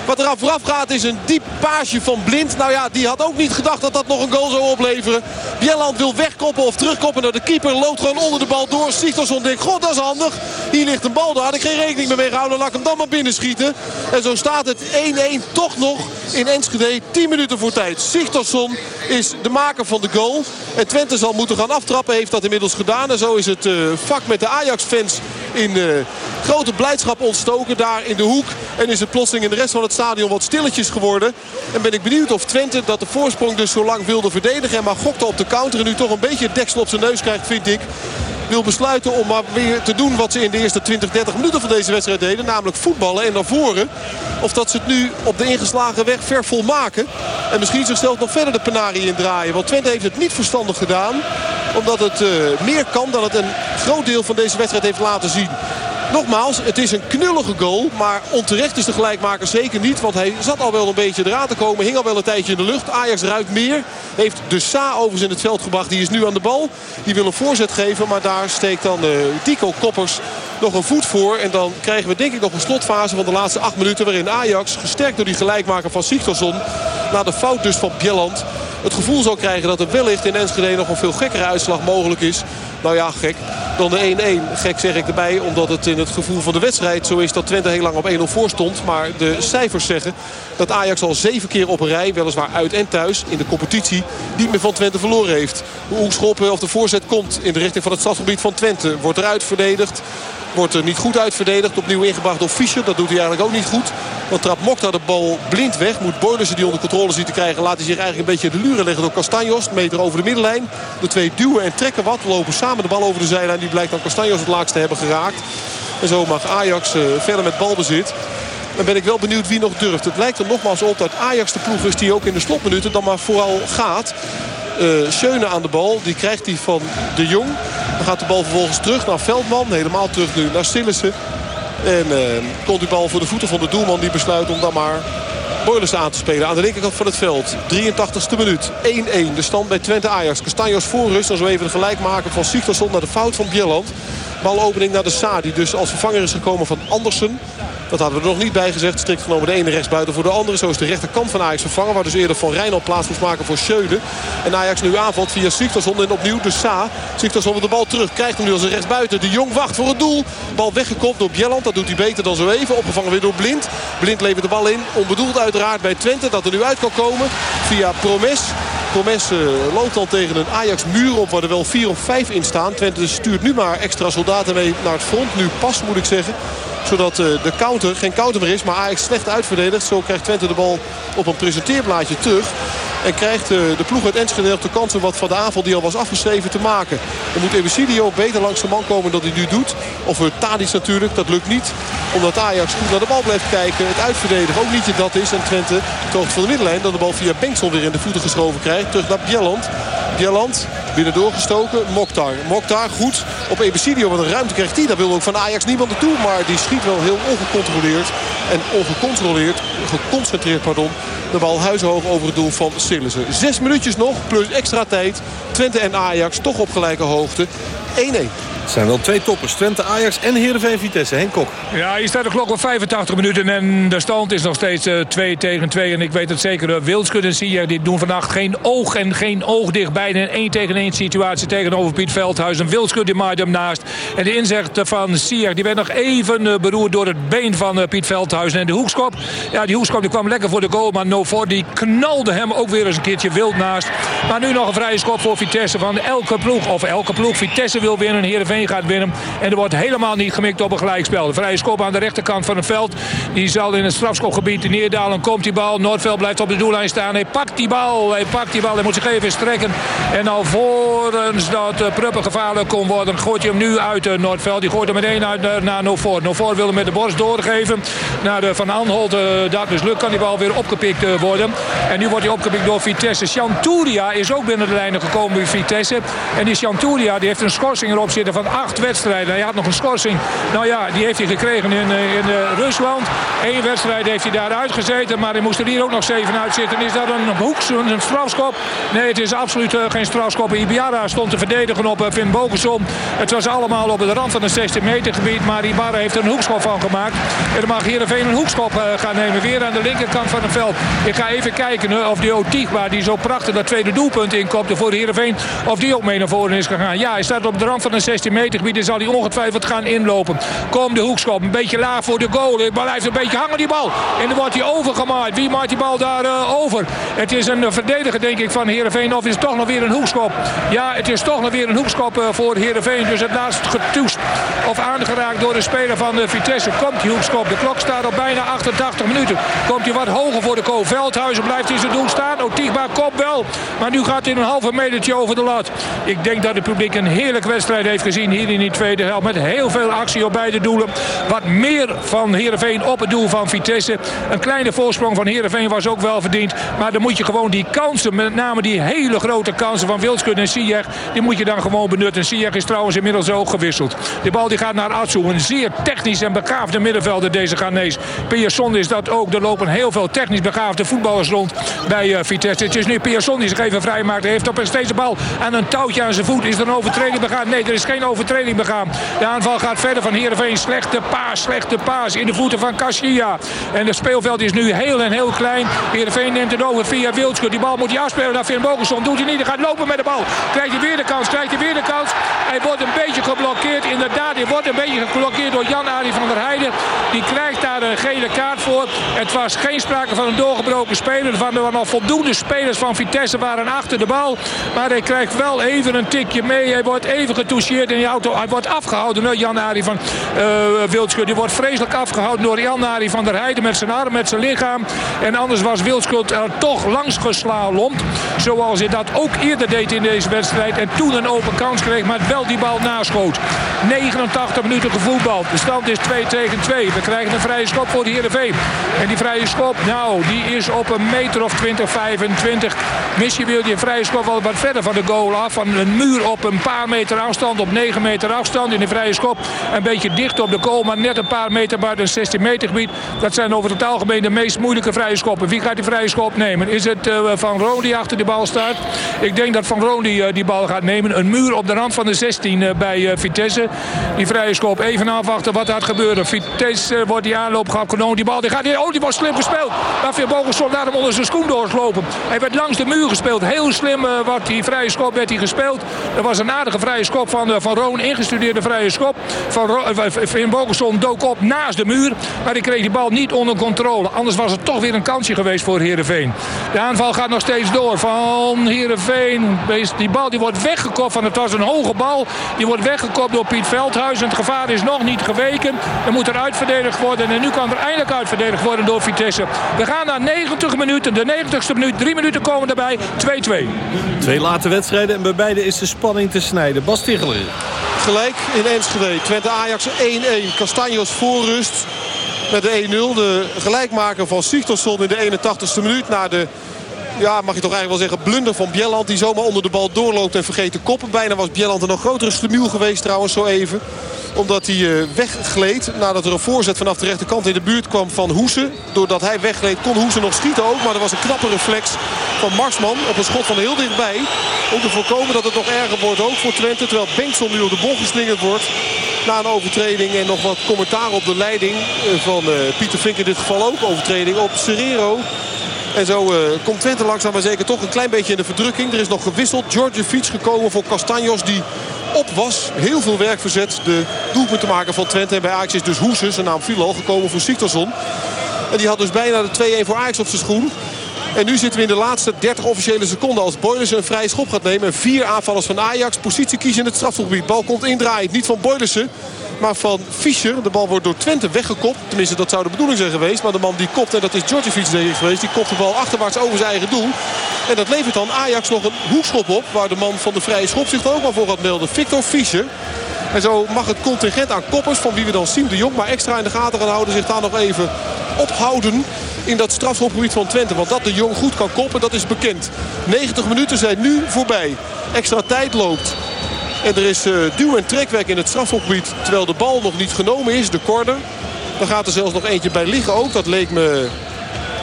Wat eraan vooraf gaat is een diep paasje van Blind. Nou ja, die had ook niet gedacht dat dat nog een goal zou opleveren. Bjelland wil wegkoppen of terugkoppen naar de keeper. Loopt gewoon onder de bal door. Sigtorsson denkt, god dat is handig. Hier ligt een bal, daar had ik geen rekening mee gehouden. Laat hem dan maar binnenschieten. En zo staat het 1-1 toch nog in Enschede. 10 minuten voor tijd. Sigtorsson is de maker van de goal. En Twente zal moeten gaan aftrappen. Heeft dat inmiddels gedaan. En zo is het uh, vak met de Ajax-fans in uh, grote blijdschap ontstoken. Daar in de hoek. En is het plotseling in de rest van het stadion wat stilletjes geworden. En ben ik benieuwd of Twente dat de voorsprong dus zo lang wilde verdedigen. En maar gokte op de counter. En nu toch een beetje het deksel op zijn neus krijgt vind ik wil besluiten om maar weer te doen wat ze in de eerste 20, 30 minuten van deze wedstrijd deden. Namelijk voetballen en naar voren. Of dat ze het nu op de ingeslagen weg ver volmaken. En misschien zichzelf nog verder de penarie indraaien. Want Twente heeft het niet verstandig gedaan. Omdat het uh, meer kan dan het een groot deel van deze wedstrijd heeft laten zien. Nogmaals, het is een knullige goal. Maar onterecht is de gelijkmaker zeker niet. Want hij zat al wel een beetje eraan te komen. Hing al wel een tijdje in de lucht. Ajax ruikt meer. Heeft de Sa overigens in het veld gebracht. Die is nu aan de bal. Die wil een voorzet geven. Maar daar steekt dan uh, Tico Koppers nog een voet voor. En dan krijgen we denk ik nog een slotfase van de laatste acht minuten. Waarin Ajax, gesterkt door die gelijkmaker van Sigtorsson... Na de fout dus van Bjelland het gevoel zou krijgen dat er wellicht in Enschede nog een veel gekkere uitslag mogelijk is. Nou ja, gek. Dan de 1-1. Gek zeg ik erbij, omdat het in het gevoel van de wedstrijd zo is dat Twente heel lang op 1-0 voor stond. Maar de cijfers zeggen dat Ajax al zeven keer op een rij, weliswaar uit en thuis, in de competitie, niet meer van Twente verloren heeft. Hoe hoekschoppen of de voorzet komt in de richting van het stadsgebied van Twente. Wordt eruit verdedigd. Wordt er niet goed uitverdedigd. Opnieuw ingebracht door Fischer. Dat doet hij eigenlijk ook niet goed. Want trapt Mokta de bal blind weg. Moet Boylissen die onder controle ziet te krijgen. Laat hij zich eigenlijk een beetje de luren leggen door Castanjos. Meter over de middenlijn. De twee duwen en trekken wat. Lopen samen de bal over de zijlijn. Die blijkt dan Castanjos het laagste hebben geraakt. En zo mag Ajax uh, verder met balbezit. Dan ben ik wel benieuwd wie nog durft. Het lijkt er nogmaals op dat Ajax de ploeg is die ook in de slotminuten dan maar vooral gaat. Uh, aan de bal. Die krijgt hij van de Jong. Dan gaat de bal vervolgens terug naar Veldman. Helemaal terug nu naar Stillessen. En uh, komt die bal voor de voeten van de doelman. Die besluit om dan maar Boilers aan te spelen. Aan de linkerkant van het veld. 83ste minuut. 1-1. De stand bij Twente Ajax. Castanjos voor rust. Dan zo even de gelijk maken van Sigtorsson naar de fout van Bjelland. Balopening naar de Sa. Die dus als vervanger is gekomen van Andersen. Dat hadden we er nog niet bij gezegd. Strikt genomen de ene rechtsbuiten voor de andere. Zo is de rechterkant van Ajax vervangen. Waar dus eerder Van Rijnald plaats moest maken voor Schöne. En Ajax nu aanvalt via Siktorsson en opnieuw de Sa. Siktorsson wil de bal terug. Krijgt hem nu als een rechtsbuiten. De Jong wacht voor het doel. Bal weggekopt door Bjelland. Dat doet hij beter dan zo even. Opgevangen weer door Blind. Blind levert de bal in. Onbedoeld uiteraard bij Twente. Dat er nu uit kan komen via Promes. Promes uh, loopt dan tegen een Ajax muur op waar er wel 4 of 5 in staan. Twente stuurt nu maar extra soldaten mee naar het front. Nu pas moet ik zeggen zodat de counter geen counter meer is. Maar Ajax slecht uitverdedigd. Zo krijgt Twente de bal op een presenteerblaadje terug. En krijgt de ploeg uit Enschede op de kansen wat van de avond die al was afgeschreven te maken. Dan moet Ebesilio beter langs de man komen dan hij nu doet. Of Tadic natuurlijk, dat lukt niet. Omdat Ajax goed naar de bal blijft kijken. Het uitverdedigen ook niet dat is. En Twente tocht van de middenlijn. Dan de bal via Bengtson weer in de voeten geschoven krijgt. Terug naar Bjelland. Bjelland binnen doorgestoken. Mokhtar. Mokhtar goed op Ebesilio. Wat een ruimte krijgt hij. Daar wil ook van Ajax niemand naartoe. Maar die schiet wel heel ongecontroleerd. En ongecontroleerd, geconcentreerd pardon. De bal huishoog over het doel van Sillissen. Zes minuutjes nog, plus extra tijd. Twente en Ajax toch op gelijke hoogte. 1-1. Het zijn wel twee toppers. Twente, Ajax en Heerenveen Vitesse. Henk Kok. Ja, hier staat de klok op 85 minuten. En de stand is nog steeds uh, 2 tegen 2. En ik weet het zeker. Uh, Wilskut en Sier die doen vannacht geen oog en geen oog dicht. bij een 1 tegen 1 situatie tegenover Piet Veldhuis. En Wilskut die maait hem naast. En de inzet van Sier die werd nog even uh, beroerd door het been van Piet Veldhuis. En de hoekskop. Ja, die hoekskop die kwam lekker voor de goal. Maar No die knalde hem ook weer eens een keertje wild naast. Maar nu nog een vrije schop voor Vitesse van elke ploeg. Of elke ploeg. Vitesse wil winnen. Heerenveen gaat winnen. En er wordt helemaal niet gemikt op een gelijkspel. De vrije schop aan de rechterkant van het veld. Die zal in het strafschopgebied neerdalen. Komt die bal. Noordveld blijft op de doellijn staan. Hij pakt die bal. Hij pakt die bal. Hij moet zich even strekken. En alvorens dat uh, Pruppen gevaarlijk kon worden... gooit hij hem nu uit uh, Noordveld. Die gooit hem meteen uit uh, naar Novoort. Novoort wil hem met de borst doorgeven. Naar de Van Anholt. Uh, dat mislukt kan die bal weer opgepikt worden. En nu wordt hij opgepikt door Vitesse. Chanturia is ook binnen de lijnen gekomen bij Vitesse. En die Chanturia die heeft een schorsing erop zitten van acht wedstrijden. Hij had nog een schorsing. Nou ja, die heeft hij gekregen in, eh, in uh, Rusland. Eén wedstrijd heeft hij daar uitgezeten. Maar hij moest er hier ook nog zeven uitzitten. Is dat een hoek, een strafschop? Nee, het is absoluut uh, geen strafschop. Ibarra stond te verdedigen op Finn Bogensom. Het was allemaal op de rand van het 16 meter gebied. Maar Ibarra heeft er een hoekschop van gemaakt. En dan mag Heerenveen een hoekschop gaan nemen. Weer aan de linkerkant van het veld. Ik ga even kijken of die Otigba, die zo prachtig dat tweede doelpunt inkomt voor Heerenveen. Of die ook mee naar voren is gegaan. Ja, hij staat op de rand van het 16 meter gebied. zal hij ongetwijfeld gaan inlopen. Komt de hoekschop. Een beetje laag voor de goal. De bal blijft een beetje hangen die bal. En dan wordt hij overgemaaid. Wie maakt die bal daar uh, over? Het is een verdediger denk ik van Heerenveen. Of is het toch nog weer een hoekschop? Ja, het is toch nog weer een hoekschop uh, voor Heerenveen. Dus het naast getoest of aangeraakt door de speler van de Vitesse. Komt die hoekschop. De klok staat op bijna 88 minuten. Komt hij wat hoger voor de goal. Veldhuizen blijft in zijn doel staan. Otigba komt wel. Maar nu gaat hij een halve metertje over de lat. Ik denk dat het publiek een heerlijke wedstrijd heeft gezien hier in die tweede helft. Met heel veel actie op beide doelen. Wat meer van Heerenveen op het doel van Vitesse. Een kleine voorsprong van Heerenveen was ook wel verdiend. Maar dan moet je gewoon die kansen, met name die hele grote kansen van Wilskun en Sierg. Die moet je dan gewoon benutten. Sierg is trouwens inmiddels ook gewisseld. De bal die gaat naar Atsu. Een zeer technisch en begaafde middenvelder deze Ghanese. Pierson is dat ook. Er lopen heel veel technisch begaafde voetballers rond bij uh, Vitesse. Het is nu Pierson die zich even vrij maakt. Hij heeft op steeds de bal aan een touwtje aan zijn voet. Is er een overtreding begaan? Nee, er is geen overtreding begaan. De aanval gaat verder van Heerenveen. Slechte paas, slechte paas in de voeten van Casilla. En het speelveld is nu heel en heel klein. Heerenveen neemt het over via Wildschut. Die bal moet hij afspelen naar Finn Bogelson. Doet hij niet, hij gaat lopen met de bal. Krijgt hij weer de kans, krijgt hij weer de kans. Hij wordt een beetje geblokkeerd. Inderdaad, hij wordt een beetje geblokkeerd door Jan-Arie van der Heijden. Die krijgt daar een gele kaart voor. Het was geen sprake van een doorgebroken speler. Er waren nog voldoende spelers van Vitesse waren achter de bal. Maar hij krijgt wel even een tikje mee. Hij wordt even getoucheerd die auto. Hij wordt afgehouden door Jan-Arie van uh, Die wordt vreselijk afgehouden door Jan-Arie van der Heijden met zijn arm, met zijn lichaam. En anders was Wildschut er toch langs geslalomd. Zoals hij dat ook eerder deed in deze wedstrijd. En toen een open kans kreeg, maar wel die bal naschoot. 89 minuten gevoetbald. De stand is 2 tegen 2. We krijgen een vrije schop voor de Heerenveen. En die vrije schop, nou, die is op een meter of 20, 25. Missie wil die vrije schop wel wat verder van de goal af. Van een muur op een paar meter afstand, op 9 meter afstand. In de vrije schop een beetje dicht op de goal, maar net een paar meter buiten het 16 meter gebied. Dat zijn over het algemeen de meest moeilijke vrije schoppen. Wie gaat die vrije schop nemen? Is het uh, Van Roon die achter de bal staat? Ik denk dat Van Roon die, uh, die bal gaat nemen. Een muur op de rand van de 16 uh, bij Vitesse. Die vrije schop even afwachten wat gaat gebeuren. Vitesse wordt die aanloop gehad. Die bal die gaat, oh die was slim gespeeld. Rafael Bogelson laat hem onder zijn schoen doorlopen. Hij werd langs de muur gespeeld. Heel slim wat die vrije schop werd hij gespeeld. Er was een aardige vrije schop van, van Roon. Ingestudeerde vrije schop. Van Ro uh, Bogelson dook op naast de muur. Maar hij kreeg die bal niet onder controle. Anders was het toch weer een kansje geweest voor Heerenveen. De aanval gaat nog steeds door van Heerenveen. Die bal die wordt weggekopt. Van, het was een hoge bal. Die wordt weggekopt door Piet Veldhuis. Het gevaar is nog niet geweken. Er moet er uitverdedigd worden. En nu kan er eindelijk uitverdedigd worden door Vitesse. We gaan naar 90 minuten. De 90ste minuut. Drie minuten komen erbij. 2-2. Twee late wedstrijden en bij beide is de spanning te snijden. Bas Ticheler. Gelijk in Enschede. Twente Ajax 1-1. Castanjos voor rust met de 1-0. De gelijkmaker van Sigtorsson in de 81ste minuut. Na de ja, mag je toch eigenlijk wel zeggen, blunder van Bjelland. Die zomaar onder de bal doorloopt en vergeet te koppen. Bijna was Bjelland een nog grotere slemiel geweest trouwens zo even omdat hij uh, weggleed nadat er een voorzet vanaf de rechterkant in de buurt kwam van Hoesen. Doordat hij weggleed kon Hoesen nog schieten ook. Maar er was een knappe reflex van Marsman op een schot van heel dichtbij. Om te voorkomen dat het nog erger wordt ook voor Twente. Terwijl Bengtson nu op de bol geslingerd wordt. Na een overtreding en nog wat commentaar op de leiding eh, van uh, Pieter Vink in dit geval ook. Overtreding op Serrero. En zo uh, komt Twente langzaam maar zeker toch een klein beetje in de verdrukking. Er is nog gewisseld. George Fiets gekomen voor Castanjos die op was. Heel veel werk verzet. De doelpunt te maken van Twente. En bij Ajax is dus Hoeses, zijn naam viel gekomen voor Siktorsson. En die had dus bijna de 2-1 voor Ajax op zijn schoen. En nu zitten we in de laatste 30 officiële seconden als Boylissen een vrije schop gaat nemen. Vier aanvallers van Ajax. Positie kiezen in het strafgebied. Bal komt indraaien. Niet van Boylissen. Maar van Fischer. De bal wordt door Twente weggekopt. Tenminste, dat zou de bedoeling zijn geweest. Maar de man die kopt, en dat is Djordjevic denk geweest. Die kopt de bal achterwaarts over zijn eigen doel. En dat levert dan Ajax nog een hoekschop op. Waar de man van de vrije schop zich dan ook wel voor gaat melden. Victor Fischer. En zo mag het contingent aan koppers, van wie we dan Siem de Jong maar extra in de gaten gaan houden, zich daar nog even ophouden in dat strafschopgebied van Twente. Want dat de Jong goed kan koppen, dat is bekend. 90 minuten zijn nu voorbij. Extra tijd loopt. En er is uh, duw- en trekwerk in het strafschopgebied. Terwijl de bal nog niet genomen is, de corner. Dan gaat er zelfs nog eentje bij liggen ook. Dat leek me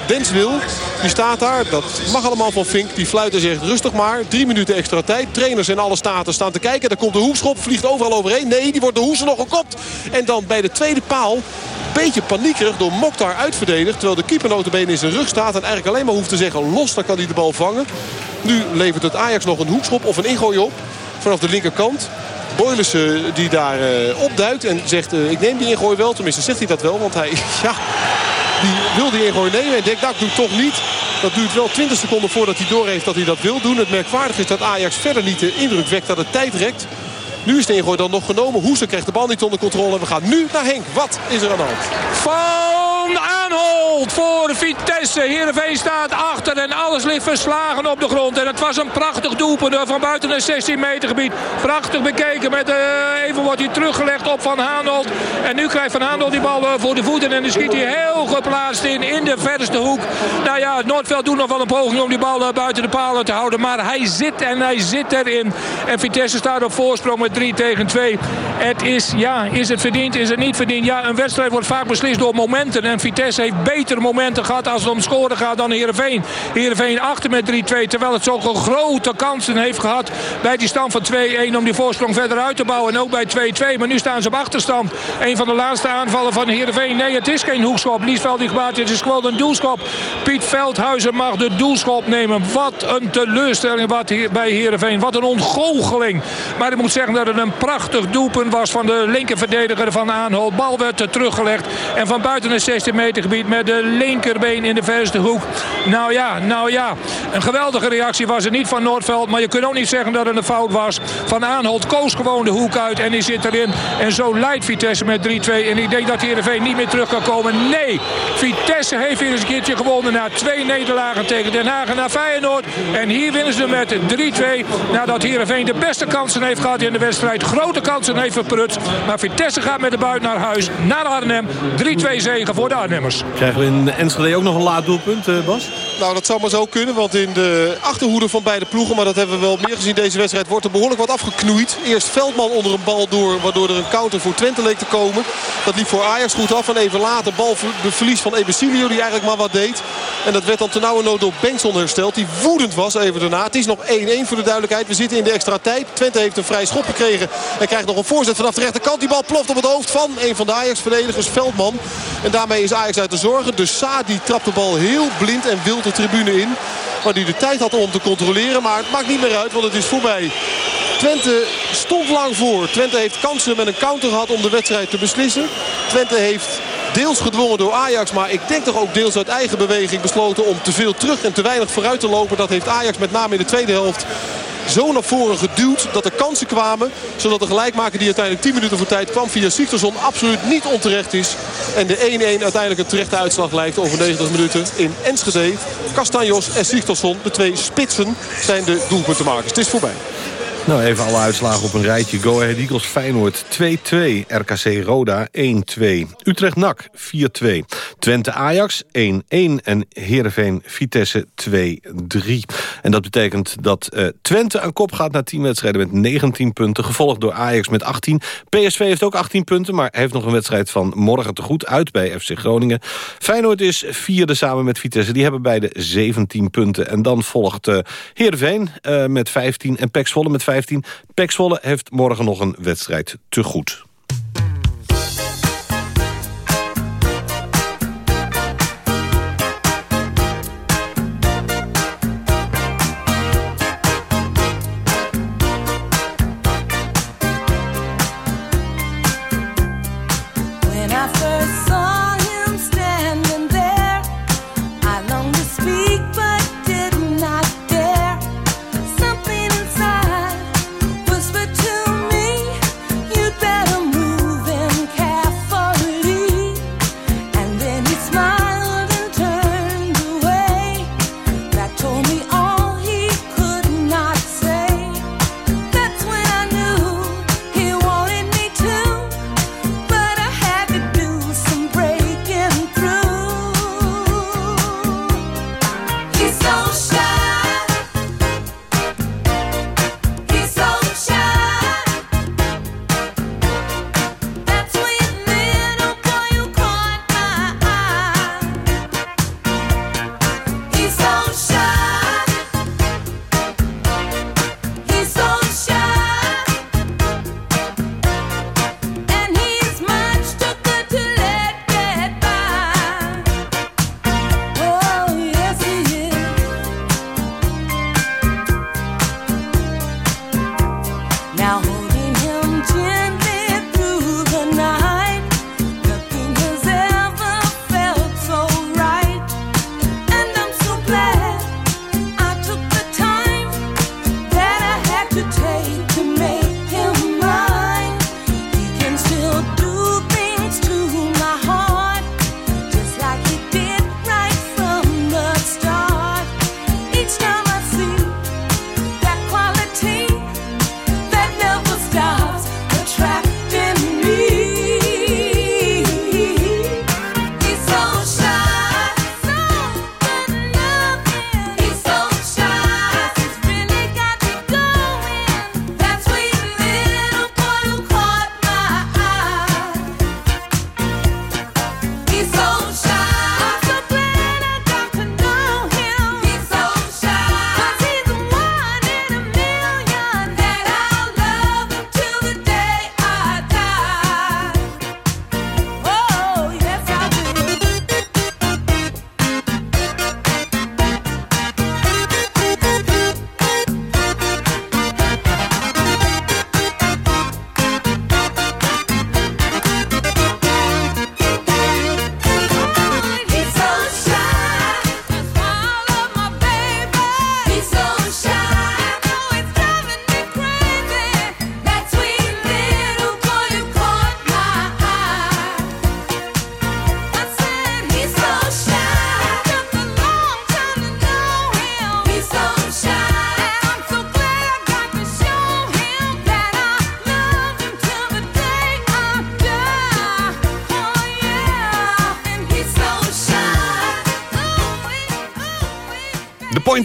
Denswil. Die staat daar. Dat mag allemaal van Fink. Die fluit en zegt rustig maar. Drie minuten extra tijd. Trainers in alle staten staan te kijken. Daar komt de hoekschop. Vliegt overal overheen. Nee, die wordt de hoesen nog gekopt. En dan bij de tweede paal beetje paniekerig door Mokhtar uitverdedigd. Terwijl de keeper notabene in zijn rug staat. En eigenlijk alleen maar hoeft te zeggen los. Dan kan hij de bal vangen. Nu levert het Ajax nog een hoekschop of een ingooi op. Vanaf de linkerkant. Boylissen die daar uh, opduikt en zegt uh, ik neem die ingooi wel. Tenminste zegt hij dat wel. Want hij ja, die wil die ingooi nemen en denkt nou ik doe het toch niet. Dat duurt wel 20 seconden voordat hij doorheeft dat hij dat wil doen. Het merkwaardige is dat Ajax verder niet de indruk wekt dat het tijd rekt. Nu is de ingooi dan nog genomen. Hoesen krijgt de bal niet onder controle. We gaan nu naar Henk. Wat is er aan de hand? Van Aanholt voor Vitesse. Heerenveen staat achter en alles ligt verslagen op de grond. En het was een prachtig doelpunt van buiten het 16 meter gebied. Prachtig bekeken. Met, uh, even wordt hij teruggelegd op Van Aanholt. En nu krijgt Van Aanholt die bal uh, voor de voeten. En dan schiet hij heel geplaatst in, in de verste hoek. Nou ja, Noordveld doet nog wel een poging om die bal uh, buiten de palen te houden. Maar hij zit en hij zit erin. En Vitesse staat op voorsprong met 3 tegen 2. Het is, ja, is het verdiend, is het niet verdiend? Ja, een wedstrijd wordt vaak beslist door momenten. En Vitesse heeft betere momenten gaat als het om scoren gaat dan Heerenveen. Heerenveen achter met 3-2. Terwijl het zo'n grote kansen heeft gehad bij die stand van 2-1 om die voorsprong verder uit te bouwen. En ook bij 2-2. Maar nu staan ze op achterstand. Een van de laatste aanvallen van Heerenveen. Nee, het is geen hoekschop. Liesveld die gebaat. Het is gewoon een doelschop. Piet Veldhuizen mag de doelschop nemen. Wat een teleurstelling wat hier bij Heerenveen. Wat een ontgoocheling. Maar ik moet zeggen dat het een prachtig doelpunt was van de linkerverdediger van Aanholt. Bal werd teruggelegd. En van buiten het 16 meter gebied met de linkerbeen in de verste hoek. Nou ja, nou ja. Een geweldige reactie was het niet van Noordveld. Maar je kunt ook niet zeggen dat het een fout was. Van Aanholt koos gewoon de hoek uit en die zit erin. En zo leidt Vitesse met 3-2. En ik denk dat Heerenveen niet meer terug kan komen. Nee, Vitesse heeft weer eens een keertje gewonnen na twee nederlagen tegen Den Haag en naar Feyenoord. En hier winnen ze met 3-2 nadat Heerenveen de beste kansen heeft gehad in de wedstrijd. Grote kansen heeft verprutst. Maar Vitesse gaat met de buit naar huis, naar Arnhem. 3-2 zegen voor de Arnhemmers. Krijgen we in Enschede ook nog een laat doelpunt, eh, Bas? Nou, dat zou maar zo kunnen. Want in de achterhoede van beide ploegen, maar dat hebben we wel meer gezien deze wedstrijd, wordt er behoorlijk wat afgeknoeid. Eerst Veldman onder een bal door, waardoor er een counter voor Twente leek te komen. Dat liep voor Ajax goed af. En even later bal de verlies van Ebesilio die eigenlijk maar wat deed. En dat werd dan nood door Bengtson hersteld. Die woedend was even daarna. Het is nog 1-1 voor de duidelijkheid. We zitten in de extra tijd. Twente heeft een vrij schop gekregen. En krijgt nog een voorzet vanaf de rechterkant. Die bal ploft op het hoofd van een van de Ajax-verdedigers, Veldman. En daarmee is Ajax uit de zorgen. De Sa trapt de bal heel blind en wild de tribune in. Waar hij de tijd had om te controleren. Maar het maakt niet meer uit, want het is voorbij. Twente stond lang voor. Twente heeft kansen met een counter gehad om de wedstrijd te beslissen. Twente heeft deels gedwongen door Ajax. Maar ik denk toch ook deels uit eigen beweging besloten om te veel terug en te weinig vooruit te lopen. Dat heeft Ajax met name in de tweede helft zo naar voren geduwd dat er kansen kwamen. Zodat de gelijkmaker die uiteindelijk 10 minuten voor tijd kwam via Sigtersson absoluut niet onterecht is. En de 1-1 uiteindelijk een terechte uitslag lijkt over 90 minuten in Enschede. Castanjos en Sigtersson, de twee spitsen, zijn de doelpuntenmakers. Het is voorbij. Nou, even alle uitslagen op een rijtje. Go Ahead Eagles Feyenoord 2-2. RKC Roda 1-2. Utrecht NAC 4-2. Twente Ajax 1-1. En Heerenveen Vitesse 2-3. En dat betekent dat uh, Twente aan kop gaat na 10 wedstrijden met 19 punten. Gevolgd door Ajax met 18. PSV heeft ook 18 punten, maar heeft nog een wedstrijd van morgen te goed uit bij FC Groningen. Feyenoord is vierde samen met Vitesse. Die hebben beide 17 punten. En dan volgt uh, Heerenveen uh, met 15 en Pek Zwolle met 15. 15. Pek heeft morgen nog een wedstrijd te goed.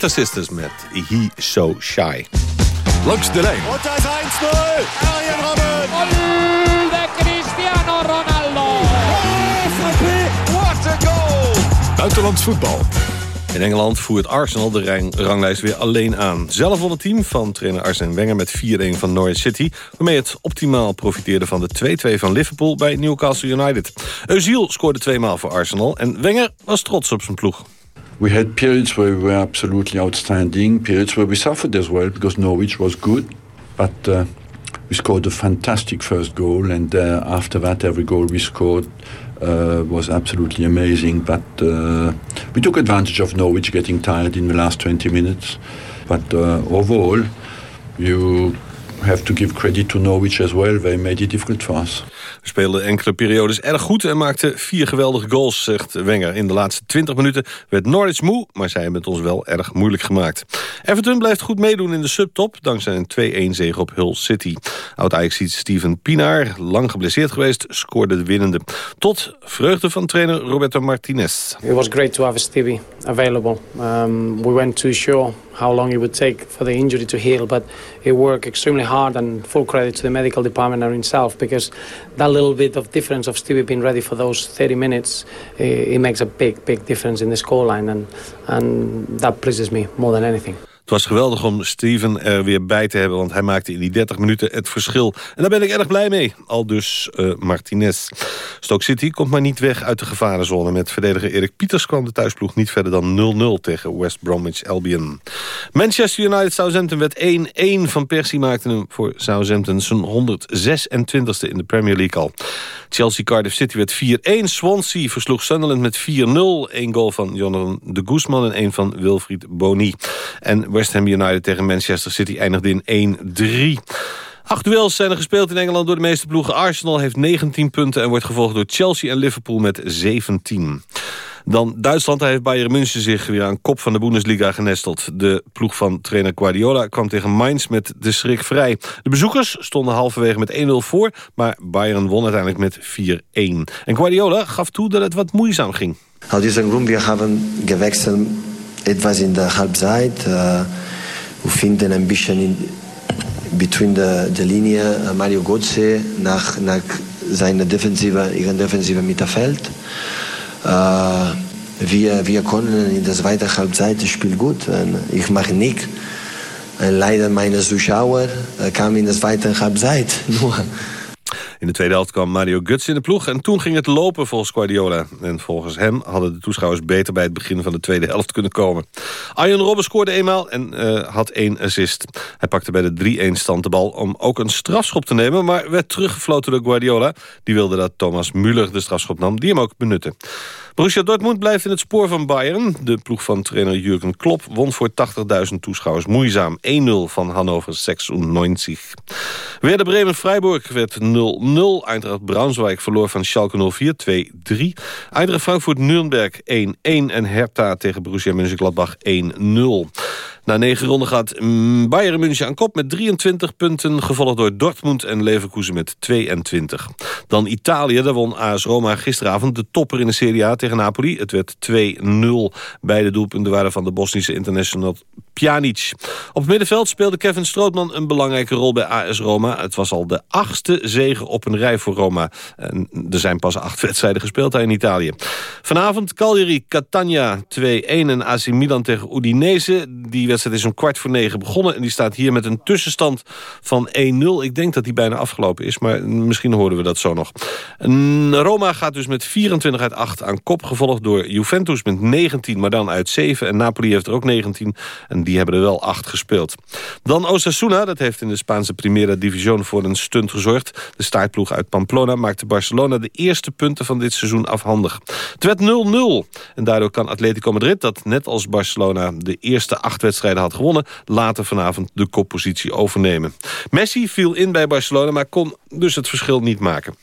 De Pointer Sisters met He So Shy. Langs de lijn. Und da ist 1-0. Arjen Robben. de Cristiano Ronaldo. Oh, what a goal. Buitenlands voetbal. In Engeland voert Arsenal de ranglijst weer alleen aan. Zelf won het team van trainer Arsene Wenger met 4-1 van Norwich City... waarmee het optimaal profiteerde van de 2-2 van Liverpool bij Newcastle United. Özil scoorde tweemaal voor Arsenal en Wenger was trots op zijn ploeg. We had periods where we were absolutely outstanding, periods where we suffered as well because Norwich was good, but uh, we scored a fantastic first goal, and uh, after that, every goal we scored uh, was absolutely amazing. But uh, we took advantage of Norwich getting tired in the last 20 minutes. But uh, overall, you have to give credit to Norwich as well. They made it difficult for us. We speelden enkele periodes erg goed en maakten vier geweldige goals, zegt Wenger. In de laatste 20 minuten werd Norwich moe, maar zij hebben het ons wel erg moeilijk gemaakt. Everton blijft goed meedoen in de subtop, dankzij een 2-1 zege op Hull City. Oud-Ajaxiet Steven Pinaar, lang geblesseerd geweest, scoorde de winnende. Tot vreugde van trainer Roberto Martinez. It was great to have Stevie available. Um, we went too sure how long it would take for the injury to heal, but he worked extremely hard and full credit to the medical department and himself because that little bit of difference of Stevie being ready for those 30 minutes, it, it makes a big, big difference in the scoreline and, and that pleases me more than anything. Was geweldig om Steven er weer bij te hebben... want hij maakte in die 30 minuten het verschil. En daar ben ik erg blij mee. Al dus uh, Martinez. Stoke City komt maar niet weg uit de gevarenzone. Met verdediger Erik Pieters kwam de thuisploeg niet verder dan 0-0 tegen West Bromwich Albion. Manchester United Southampton werd 1-1 van Persie maakte hem voor Southampton zijn 126e in de Premier League al. Chelsea Cardiff City werd 4-1. Swansea versloeg Sunderland met 4-0. Eén goal van Jonathan de Guzman en één van Wilfried Boni. En West Ham United tegen Manchester City eindigde in 1-3. Acht duels zijn er gespeeld in Engeland door de meeste ploegen. Arsenal heeft 19 punten en wordt gevolgd door Chelsea en Liverpool met 17. Dan Duitsland, heeft Bayern München zich weer aan kop van de Bundesliga genesteld. De ploeg van trainer Guardiola kwam tegen Mainz met de schrik vrij. De bezoekers stonden halverwege met 1-0 voor, maar Bayern won uiteindelijk met 4-1. En Guardiola gaf toe dat het wat moeizaam ging. Aus diesem Grund, wir haben gewechselt etwas in der Halbzeit. Uh, wir finden ein bisschen in, between the, the Linie uh, Mario Götze nach, nach seiner defensive, ihrem defensiven Mittelfeld. Uh, wir, wir können in der zweiten Halbzeit das Spiel gut. Ich mache nicht. Leider meine Zuschauer kamen in der zweiten Halbzeit nur. In de tweede helft kwam Mario Guts in de ploeg en toen ging het lopen volgens Guardiola. En volgens hem hadden de toeschouwers beter bij het begin van de tweede helft kunnen komen. Arjen Robben scoorde eenmaal en uh, had één assist. Hij pakte bij de 3-1 stand de bal om ook een strafschop te nemen... maar werd teruggefloten door Guardiola. Die wilde dat Thomas Müller de strafschop nam, die hem ook benutte. Borussia Dortmund blijft in het spoor van Bayern. De ploeg van trainer Jurgen Klopp won voor 80.000 toeschouwers moeizaam 1-0 van Hannover 96. Werder Bremen-Freiburg werd 0-0. Eindracht Braunschweig verloor van Schalke 04 2-3. Eindracht Frankfurt-Nürnberg 1-1 en Hertha tegen Borussia Mönchengladbach 1-0. Na negen ronden gaat Bayern München aan kop met 23 punten... gevolgd door Dortmund en Leverkusen met 22. Dan Italië, daar won AS Roma gisteravond de topper in de Serie A tegen Napoli. Het werd 2-0. Beide doelpunten waren van de Bosnische international Pjanic. Op het middenveld speelde Kevin Strootman een belangrijke rol bij AS Roma. Het was al de achtste zege op een rij voor Roma. En er zijn pas acht wedstrijden gespeeld daar in Italië. Vanavond Cagliari, Catania 2-1 en AC Milan tegen Udinese. Die wedstrijd is om kwart voor negen begonnen. En die staat hier met een tussenstand van 1-0. Ik denk dat die bijna afgelopen is, maar misschien horen we dat zo nog. Roma gaat dus met 24 uit 8 aan kop. Gevolgd door Juventus met 19, maar dan uit 7. En Napoli heeft er ook 19. En die hebben er wel 8 gespeeld. Dan Osasuna, dat heeft in de Spaanse Primera Division voor een stunt gezorgd. De staartploeg uit Pamplona maakte Barcelona de eerste punten van dit seizoen afhandig. Het werd 0-0. En daardoor kan Atletico Madrid, dat net als Barcelona de eerste acht wedstrijden had gewonnen... later vanavond de koppositie overnemen. Messi viel in bij Barcelona, maar kon dus het verschil niet maken.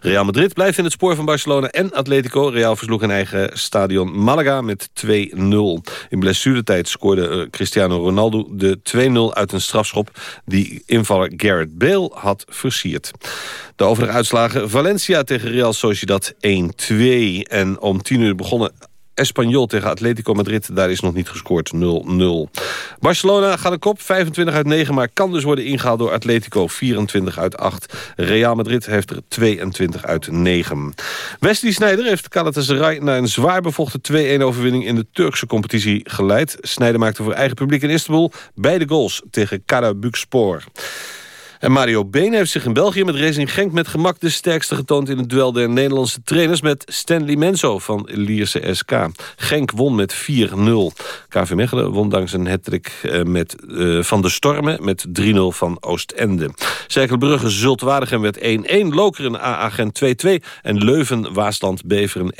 Real Madrid blijft in het spoor van Barcelona en Atletico. Real versloeg in eigen stadion Malaga met 2-0. In blessuretijd scoorde Cristiano Ronaldo de 2-0 uit een strafschop... die invaller Garrett Bale had versierd. De overige uitslagen Valencia tegen Real Sociedad 1-2. En om 10 uur begonnen Espanyol tegen Atletico Madrid. Daar is nog niet gescoord 0-0. Barcelona gaat een kop, 25 uit 9... maar kan dus worden ingehaald door Atletico, 24 uit 8. Real Madrid heeft er 22 uit 9. Wesley Sneijder heeft Galatasaray naar een zwaar bevochten 2-1 overwinning... in de Turkse competitie geleid. Sneijder maakte voor eigen publiek in Istanbul beide goals tegen Karabükspor. En Mario Been heeft zich in België met Racing Genk met gemak de sterkste getoond in het duel der Nederlandse trainers met Stanley Menzo van Lierse SK. Genk won met 4-0. KV Mechelen won dankzij een hattrick eh, met, uh, van de Stormen met 3-0 van Oostende. Zijkelbrugge Zultwaardigem werd 1-1, Lokeren AA Gent 2-2 en Leuven-Waasland Beveren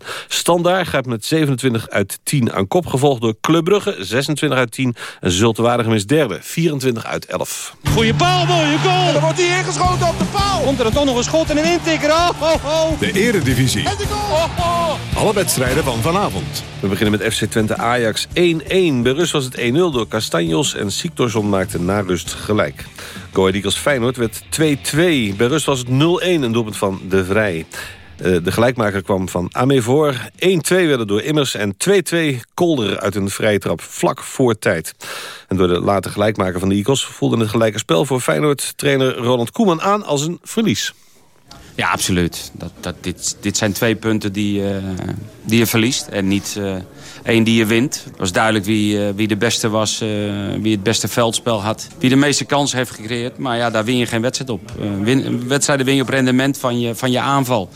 1-1. Standaard gaat met 27 uit 10 aan kop, gevolgd door Club Brugge 26 uit 10 en Zultwaardigem is derde 24 uit 11. Goeie mooie goal. En dan wordt hij ingeschoten op de paal. Komt er dan toch nog een schot en een intikker. Oh, oh, oh. De eredivisie. En de goal. Oh, oh. Alle wedstrijden van vanavond. We beginnen met FC Twente Ajax 1-1. Bij rust was het 1-0 door Castanjos en Siktorsson maakte na rust gelijk. Go Ahead Eagles Feyenoord werd 2-2. Bij rust was het 0-1, een doelpunt van De Vrij. Eh, de gelijkmaker kwam van Amevoor. 1-2 werden door Immers en 2-2 Kolder uit een vrije trap vlak voor tijd. En door de late gelijkmaker van de Eagles voelde het gelijke spel voor Feyenoord-trainer Roland Koeman aan als een verlies. Ja, absoluut. Dat, dat, dit, dit zijn twee punten die, uh, die je verliest en niet uh, één die je wint. Het was duidelijk wie, wie de beste was, wie het beste veldspel had. Wie de meeste kansen heeft gecreëerd. Maar ja, daar win je geen wedstrijd op. Win, wedstrijden win je op rendement van je, van je aanval.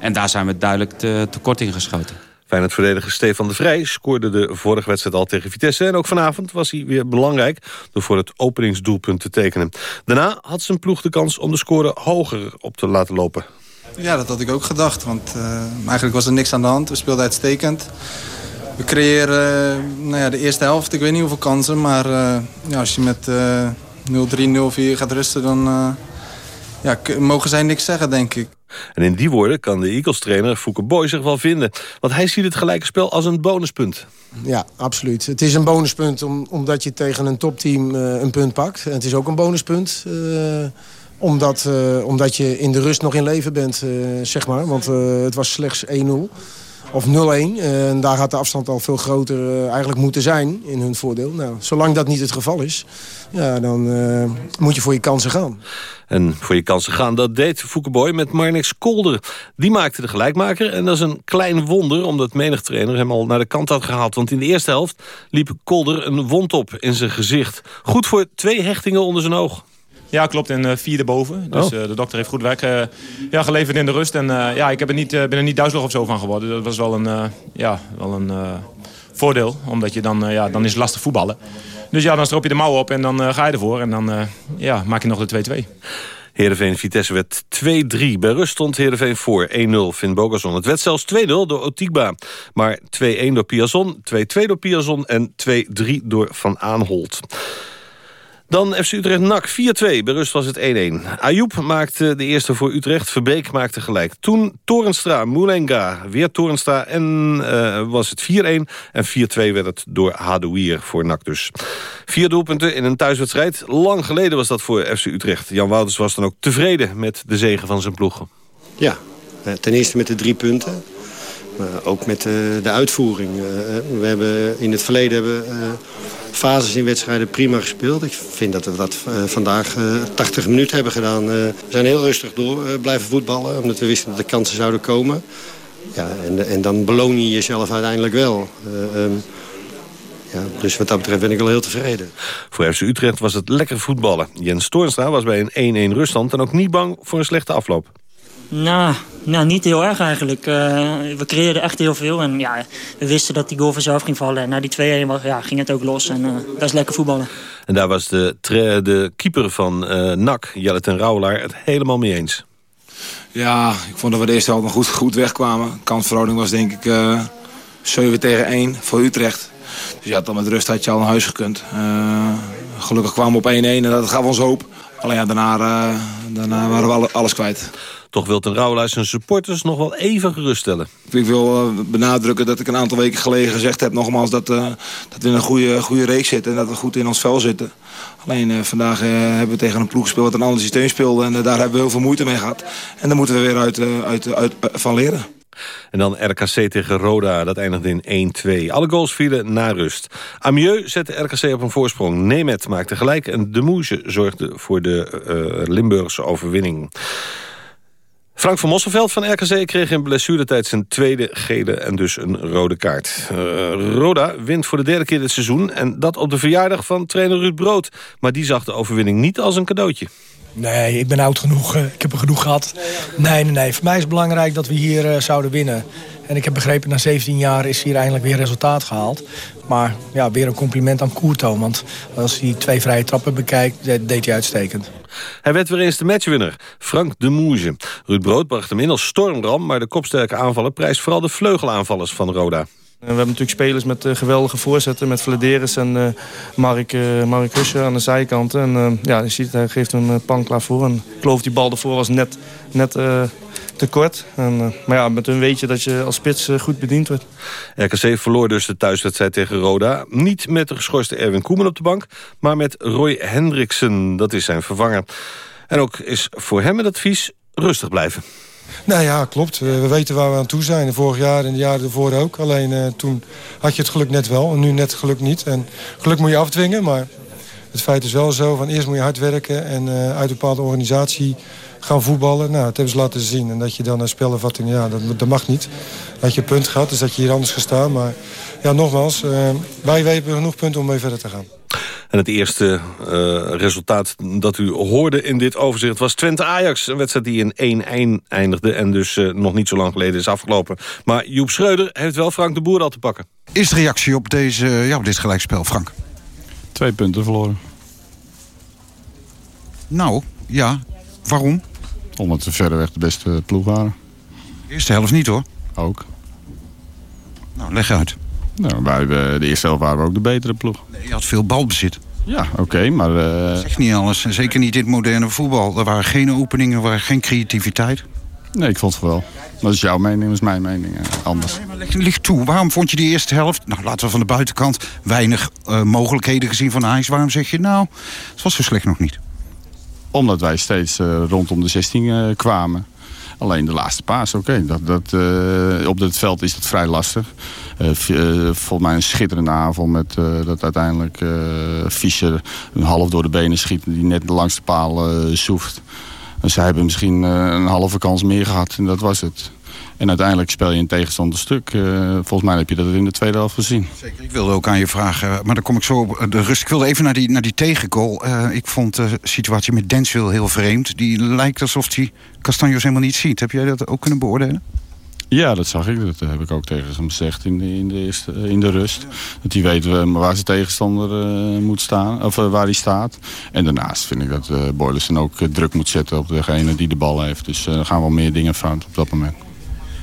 En daar zijn we duidelijk te, tekort in geschoten. Feyenoord-verdediger Stefan de Vrij scoorde de vorige wedstrijd al tegen Vitesse. En ook vanavond was hij weer belangrijk door voor het openingsdoelpunt te tekenen. Daarna had zijn ploeg de kans om de score hoger op te laten lopen. Ja, dat had ik ook gedacht. Want uh, eigenlijk was er niks aan de hand. We speelden uitstekend. We creëren uh, nou ja, de eerste helft, ik weet niet hoeveel kansen. Maar uh, ja, als je met 0-3, 0-4 gaat rusten, dan ja, mogen zij niks zeggen, denk ik. En in die woorden kan de Eagles-trainer Fouke Boy zich wel vinden. Want hij ziet het gelijke spel als een bonuspunt. Ja, absoluut. Het is een bonuspunt om, omdat je tegen een topteam uh, een punt pakt. En het is ook een bonuspunt... Uh, omdat, uh, omdat je in de rust nog in leven bent, zeg maar. Want het was slechts 1-0 of 0-1. En daar had de afstand al veel groter eigenlijk moeten zijn in hun voordeel. Nou, zolang dat niet het geval is, ja, dan moet je voor je kansen gaan. En voor je kansen gaan, dat deed Foukeboy met Marnix Kolder. Die maakte de gelijkmaker en dat is een klein wonder... omdat menig trainer hem al naar de kant had gehaald. Want in de eerste helft liep Kolder een wond op in zijn gezicht. Goed voor twee hechtingen onder zijn oog. Ja, klopt. En uh, vierde boven. Dus uh, de dokter heeft goed werk uh, ja, geleverd in de rust. En ja, ik heb er niet, ben er niet duizelig of zo van geworden. Dat was wel een, ja, wel een voordeel. Omdat je dan, ja, dan is het lastig voetballen. Dus ja, dan strop je de mouw op en dan uh, ga je ervoor. En dan uh, ja, maak je nog de 2-2. Heerenveen-Vitesse werd 2-3. Bij rust stond Heerenveen voor 1-0. Finn Bogason. Het werd zelfs 2-0 door Otigba. Maar 2-1 door Piazon, 2-2 door Piazon en 2-3 door Van Aanholt. Dan FC Utrecht NAC 4-2. Bij rust was het 1-1. Ayoub maakte de eerste voor Utrecht. Verbeek maakte gelijk. Toen Torenstra, Moulenga, weer Torenstra. En uh, was het 4-1. En 4-2 werd het door Hadouier voor NAC dus. Vier doelpunten in een thuiswedstrijd. Lang geleden was dat voor FC Utrecht. Jan Wouters was dan ook tevreden met de zegen van zijn ploegen. Ja, eh, ten eerste met de drie punten. Maar ook met de, de uitvoering. Uh, we hebben in het verleden hebben, uh, fases in wedstrijden prima gespeeld. Ik vind dat we dat uh, vandaag 80 minuten hebben gedaan. we zijn heel rustig door blijven voetballen. Omdat we wisten dat de kansen zouden komen. Ja, en, en dan beloon je jezelf uiteindelijk wel. Um, ja, dus wat dat betreft ben ik wel heel tevreden. Voor FC Utrecht was het lekker voetballen. Jens Toornstra was bij een 1-1 ruststand... en ook niet bang voor een slechte afloop. Nou, nou, niet heel erg eigenlijk. Uh, we creëerden echt heel veel. En ja, we wisten dat die goal vanzelf ging vallen. En na die 2-1 ja, ging het ook los. En uh, dat is lekker voetballen. En daar was de, de keeper van uh, NAC, Jelle ten Rauwelaar, het helemaal mee eens. Ja, ik vond dat we de eerste helft nog goed, goed wegkwamen. Kansverhouding was denk ik 7 tegen 1 voor Utrecht. Dus ja, dan met rust had je al naar huis gekund. gelukkig kwamen we op 1-1 en dat gaf ons hoop. Alleen ja, daarna, daarna waren we alles kwijt. Toch wil ten Rauwelaar zijn supporters nog wel even geruststellen. Ik wil uh, benadrukken dat ik een aantal weken geleden gezegd heb... nogmaals dat, uh, dat we in een goede, goede reeks zitten en dat we goed in ons vel zitten. Alleen uh, vandaag hebben we tegen een ploeg gespeeld wat een ander systeem speelde... en daar hebben we heel veel moeite mee gehad. En daar moeten we weer uit, uit, uit, van leren. En dan RKC tegen Roda, dat eindigde in 1-2. Alle goals vielen na rust. Amieux zette RKC op een voorsprong. Nemet maakte gelijk en De Moege zorgde voor de uh, Limburgse overwinning. Frank van Mosselveld van RKC kreeg in blessuretijd zijn tweede gele en dus een rode kaart. Uh, Roda wint voor de derde keer dit seizoen en dat op de verjaardag van trainer Ruud Brood. Maar die zag de overwinning niet als een cadeautje. Nee, ik ben oud genoeg. Ik heb er genoeg gehad. Nee, nee, nee. Voor mij is het belangrijk dat we hier uh, zouden winnen. En ik heb begrepen, na 17 jaar is hier eindelijk weer resultaat gehaald. Maar ja, weer een compliment aan Koerto. Want als hij twee vrije trappen bekijkt, deed hij uitstekend. Hij werd weer eens de matchwinner, Frank de Moege. Ruud Brood bracht hem in als stormram... maar de kopsterke aanvaller prijst vooral de vleugelaanvallers van Roda. We hebben natuurlijk spelers met uh, geweldige voorzetten. Met Vladeris en uh, Mark, uh, aan de zijkanten. En ja, je ziet, hij geeft een pan klaar voor. En ik geloof die bal ervoor was net, net te kort. En, maar ja, met hun weet je dat je als spits goed bediend wordt. RKC verloor dus de thuiswedstrijd tegen Roda. Niet met de geschorste Erwin Koeman op de bank. Maar met Roy Hendriksen, dat is zijn vervanger. En ook is voor hem het advies rustig blijven. Nou ja, klopt. We weten waar we aan toe zijn. Vorig jaar en de jaren ervoor ook. Alleen uh, toen had je het geluk net wel en nu net geluk niet. En geluk moet je afdwingen, maar het feit is wel zo... van eerst moet je hard werken en uh, uit een bepaalde organisatie gaan voetballen. Nou, dat hebben ze laten zien. En dat je dan een spelervatting, ja, dat, dat mag niet. Dat je een punt gaat, dus dat je hier anders gestaan. Maar ja, nogmaals, uh, wij hebben genoeg punten om mee verder te gaan. En het eerste uh, resultaat dat u hoorde in dit overzicht was Twente-Ajax. Een wedstrijd die in 1-1 eindigde en dus uh, nog niet zo lang geleden is afgelopen. Maar Joep Schreuder heeft wel Frank de Boer al te pakken. Is de reactie op, deze, ja, op dit gelijkspel, Frank? Twee punten verloren. Nou, ja. Waarom? Omdat we verreweg de beste ploeg waren. De eerste helft niet, hoor. Ook. Nou, leg uit. Nou, wij, de eerste helft waren we ook de betere ploeg. Nee, je had veel balbezit. Ja, oké, okay, maar... Uh... Zeg niet alles. Zeker niet het moderne voetbal. Er waren geen openingen, er waren geen creativiteit. Nee, ik vond het wel. Dat is jouw mening, dat is mijn mening. Uh, anders. Nee, maar leg toe. Waarom vond je die eerste helft... Nou, laten we van de buitenkant weinig uh, mogelijkheden gezien van Ajax. Waarom zeg je nou, het was zo slecht nog niet? Omdat wij steeds uh, rondom de 16 kwamen. Alleen de laatste paas, oké. Dat, dat, uh, op het veld is het vrij lastig. Uh, volgens mij een schitterende aanval met dat uiteindelijk Fischer een half door de benen schiet... die net langs de paal zoeft. Dus zij hebben misschien een halve kans meer gehad en dat was het. En uiteindelijk speel je een tegenstander stuk. Uh, volgens mij heb je dat in de tweede helft gezien. Zeker, ik wilde ook aan je vragen, maar dan kom ik zo op de rust. Ik wilde even naar die, naar die tegengoal. Uh, ik vond de situatie met Denswil heel vreemd. Die lijkt alsof hij Castanjos helemaal niet ziet. Heb jij dat ook kunnen beoordelen? Ja, dat zag ik. Dat heb ik ook tegen hem gezegd in de, in de, eerste, in de rust. Dat hij weet waar zijn tegenstander uh, moet staan, of uh, waar hij staat. En daarnaast vind ik dat uh, ook druk moet zetten op degene die de bal heeft. Dus er gaan wel meer dingen fout op dat moment.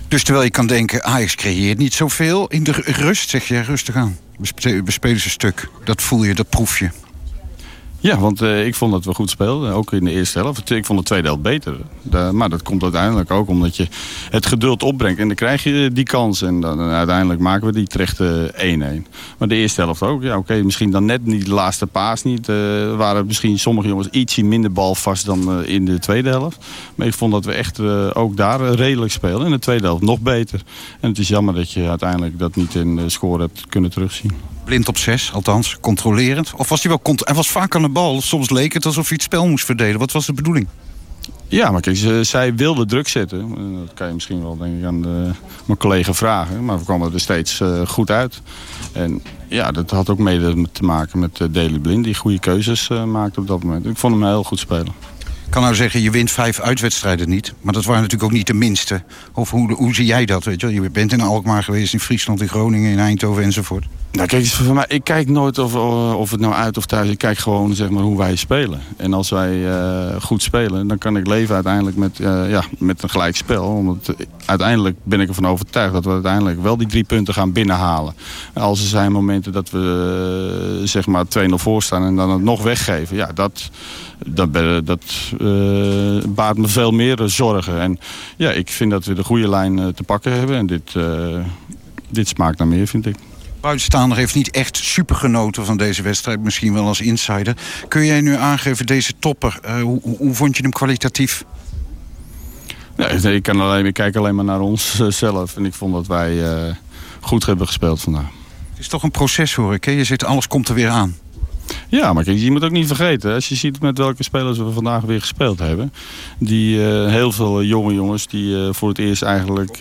Dus terwijl je kan denken, Ajax creëert niet zoveel. In de rust zeg je rustig aan. We spelen ze stuk. Dat voel je, dat proef je. Ja, want uh, ik vond dat we goed speelden. Ook in de eerste helft. Ik vond de tweede helft beter. Maar dat komt uiteindelijk ook omdat je het geduld opbrengt. En dan krijg je die kans. En dan, uiteindelijk maken we die terecht 1-1. maar de eerste helft ook. Ja, oké, misschien dan net niet de laatste paas niet. Uh, waren misschien sommige jongens ietsje minder balvast dan in de tweede helft. Maar ik vond dat we echt ook daar redelijk spelen. In de tweede helft nog beter. En het is jammer dat je uiteindelijk dat niet in de score hebt kunnen terugzien blind op zes, althans controlerend? Of was hij wel hij was vaak aan de bal. Soms leek het alsof hij het spel moest verdelen. Wat was de bedoeling? Ja, maar kijk, zij wilde druk zetten. Dat kan je misschien wel denk ik aan de, mijn collega vragen. Maar we kwamen er steeds uh, goed uit. En ja, dat had ook mede te maken met uh, Daley Blind. Die goede keuzes maakte op dat moment. Ik vond hem heel goed spelen. Ik kan nou zeggen, je wint vijf uitwedstrijden niet. Maar dat waren natuurlijk ook niet de minste. Of hoe, hoe zie jij dat? Weet je? je bent in Alkmaar geweest, in Friesland, in Groningen, in Eindhoven enzovoort. Nou, kijk, voor mij, ik kijk nooit of, of het nou uit of thuis. Ik kijk gewoon zeg maar, hoe wij spelen. En als wij uh, goed spelen, dan kan ik leven uiteindelijk met, uh, ja, met een gelijk spel. Omdat uiteindelijk ben ik ervan overtuigd dat we uiteindelijk wel die drie punten gaan binnenhalen. Als er zijn momenten dat we zeg maar 2-0 voor staan en dan het nog weggeven. Ja, dat, dat, dat baart me veel meer zorgen. En ja, ik vind dat we de goede lijn te pakken hebben. En dit, dit smaakt naar meer, vind ik buitenstaander heeft niet echt super genoten van deze wedstrijd. Misschien wel als insider. Kun jij nu aangeven, deze topper, uh, hoe, hoe, vond je hem kwalitatief? Ja, ik, kan alleen, ik kijk alleen maar naar onszelf. En ik vond dat wij goed hebben gespeeld vandaag. Het is toch een proces hoor ik. Hè? Je zit, alles komt er weer aan. Ja, maar kijk, je moet ook niet vergeten. Als je ziet met welke spelers we vandaag weer gespeeld hebben. Die uh, heel veel jonge jongens die uh, voor het eerst eigenlijk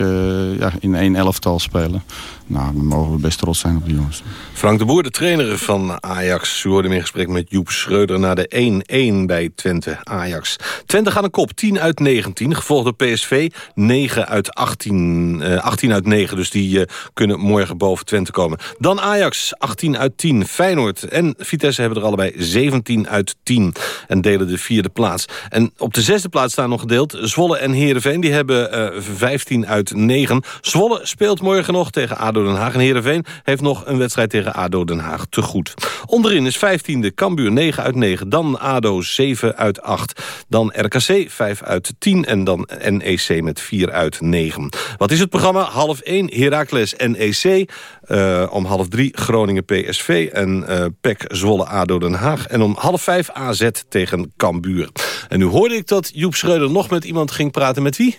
ja, in één elftal spelen. Nou, dan mogen we best trots zijn op die jongens. Frank de Boer, de trainer van Ajax. U hoorde hem in gesprek met Joep Schreuder na de 1-1 bij Twente Ajax. Twente gaat een kop, 10 uit 19. Gevolgd door PSV, 9 uit 18. 18 uit 9, dus die kunnen morgen boven Twente komen. Dan Ajax, 18 uit 10. Feyenoord en Vitesse hebben er allebei 17 uit 10. En delen de vierde plaats. En op de zesde plaats staan nog gedeeld Zwolle en Heerenveen. Die hebben uh, 15 uit 9. Zwolle speelt morgen nog tegen Den Haag. En Heerenveen heeft nog een wedstrijd tegen ADO Den Haag te goed. Onderin is 15e Cambuur 9 uit 9. Dan ADO 7 uit 8. Dan RKC 5 uit 10. En dan NEC met 4 uit 9. Wat is het programma? Half 1 Heracles NEC. Uh, om half 3 Groningen PSV. En uh, PEC Zwolle ADO Den Haag. En om half 5 AZ tegen Cambuur. En nu hoorde ik dat Joep Schreuder nog met iemand ging praten. Met wie?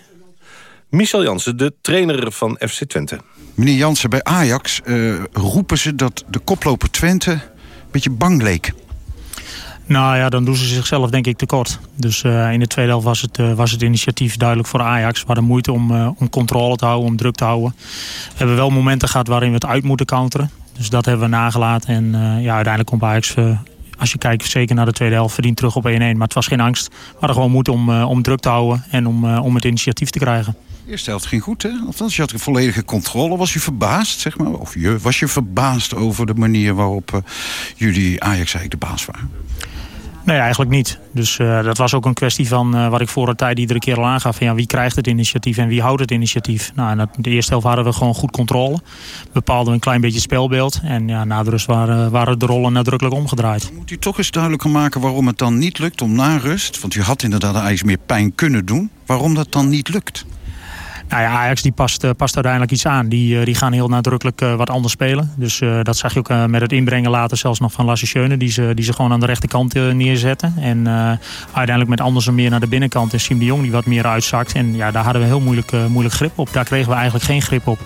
Michel Jansen, de trainer van FC Twente. Meneer Jansen, bij Ajax uh, roepen ze dat de koploper Twente een beetje bang leek. Nou ja, dan doen ze zichzelf denk ik tekort. Dus uh, in de tweede helft was het, uh, was het initiatief duidelijk voor Ajax. We hadden moeite om, uh, om controle te houden, om druk te houden. We hebben wel momenten gehad waarin we het uit moeten counteren. Dus dat hebben we nagelaten. En ja, uiteindelijk komt Ajax, als je kijkt zeker naar de tweede helft, verdient terug op 1-1. Maar het was geen angst. We hadden gewoon moeite om, om druk te houden en om, om het initiatief te krijgen. De eerste helft ging goed, hè? Althans, je had een volledige controle. Was je verbaasd, zeg maar? Of je, was je verbaasd over de manier waarop jullie Ajax eigenlijk de baas waren? Nee, eigenlijk niet. Dus uh, dat was ook een kwestie van uh, wat ik voor de tijd iedere keer al aangaf. Van, ja, wie krijgt het initiatief en wie houdt het initiatief? Nou, en dat, de eerste helft hadden we gewoon goed controle. Bepaalden een klein beetje spelbeeld. En ja, na de rust waren, waren de rollen nadrukkelijk omgedraaid. Moet u toch eens duidelijker maken waarom het dan niet lukt om na rust... want u had inderdaad eigenlijk meer pijn kunnen doen... waarom dat dan niet lukt? Nou ja, Ajax die past, uh, past uiteindelijk iets aan. Die, uh, die gaan heel nadrukkelijk uh, wat anders spelen. Dus dat zag je ook met het inbrengen later zelfs nog van Lasse Schöne. Die ze, die ze gewoon aan de rechterkant neerzetten. En uiteindelijk met Andersen meer naar de binnenkant. En Siem de Jong die wat meer uitzakt. En ja, daar hadden we heel moeilijk, moeilijk grip op. Daar kregen we eigenlijk geen grip op.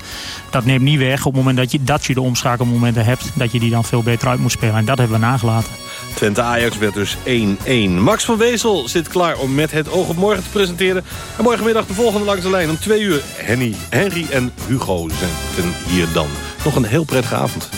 Dat neemt niet weg op het moment dat je, dat je de omschakelmomenten hebt. Dat je die dan veel beter uit moet spelen. En dat hebben we nagelaten. Twente Ajax werd dus 1-1. Max van Wezel zit klaar om met het oog op morgen te presenteren. En morgenmiddag de volgende langs de lijn om 2 uur. Henny, Henry en Hugo zijn hier dan. Nog een heel prettige avond.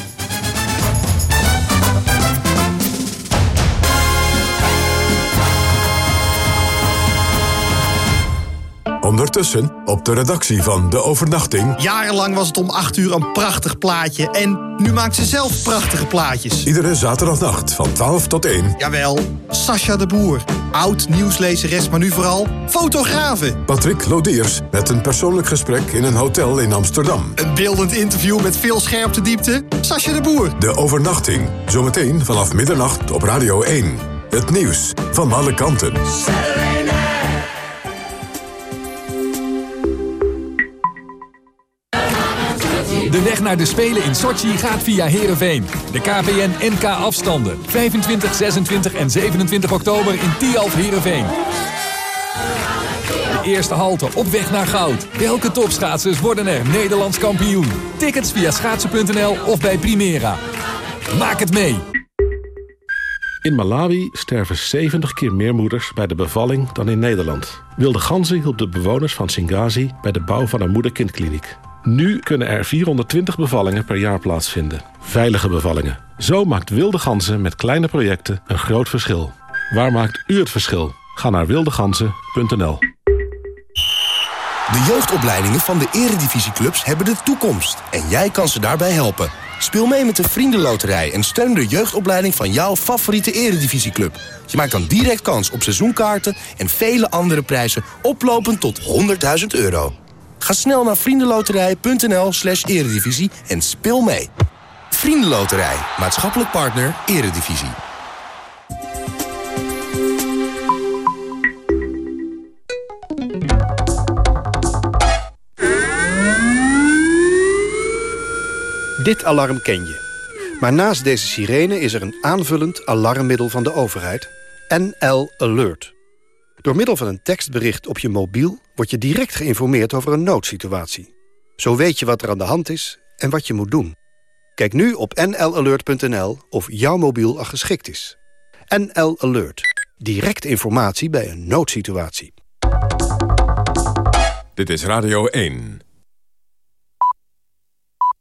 Ondertussen op de redactie van De Overnachting... Jarenlang was het om 8 uur een prachtig plaatje... en nu maakt ze zelf prachtige plaatjes. Iedere zaterdagnacht van 12 tot 1. Jawel, Sascha de Boer. Oud nieuwslezeres, maar nu vooral fotografe. Patrick Lodiers met een persoonlijk gesprek in een hotel in Amsterdam. Een beeldend interview met veel scherptediepte. Sascha de Boer. De Overnachting. Zometeen vanaf middernacht op Radio 1. Het nieuws van alle kanten. De weg naar de Spelen in Sochi gaat via Heerenveen. De KPN NK afstanden. 25, 26 en 27 oktober in Tialf Heerenveen. De eerste halte op weg naar goud. Welke topschaatsers worden er Nederlands kampioen? Tickets via schaatsen.nl of bij Primera. Maak het mee! In Malawi sterven 70 keer meer moeders bij de bevalling dan in Nederland. Wilde Ganzen hielp de bewoners van Singazi bij de bouw van een moeder-kindkliniek. Nu kunnen er 420 bevallingen per jaar plaatsvinden. Veilige bevallingen. Zo maakt Wilde Ganzen met kleine projecten een groot verschil. Waar maakt u het verschil? Ga naar wildeganzen.nl De jeugdopleidingen van de eredivisieclubs hebben de toekomst. En jij kan ze daarbij helpen. Speel mee met de Vriendenloterij en steun de jeugdopleiding van jouw favoriete eredivisieclub. Je maakt dan direct kans op seizoenkaarten en vele andere prijzen oplopend tot 100.000 euro. Ga snel naar vriendenloterij.nl slash eredivisie en speel mee. Vriendenloterij, maatschappelijk partner, eredivisie. Dit alarm ken je. Maar naast deze sirene is er een aanvullend alarmmiddel van de overheid. NL Alert. Door middel van een tekstbericht op je mobiel word je direct geïnformeerd over een noodsituatie. Zo weet je wat er aan de hand is en wat je moet doen. Kijk nu op nlalert.nl of jouw mobiel al geschikt is. NL Alert. Direct informatie bij een noodsituatie. Dit is Radio 1.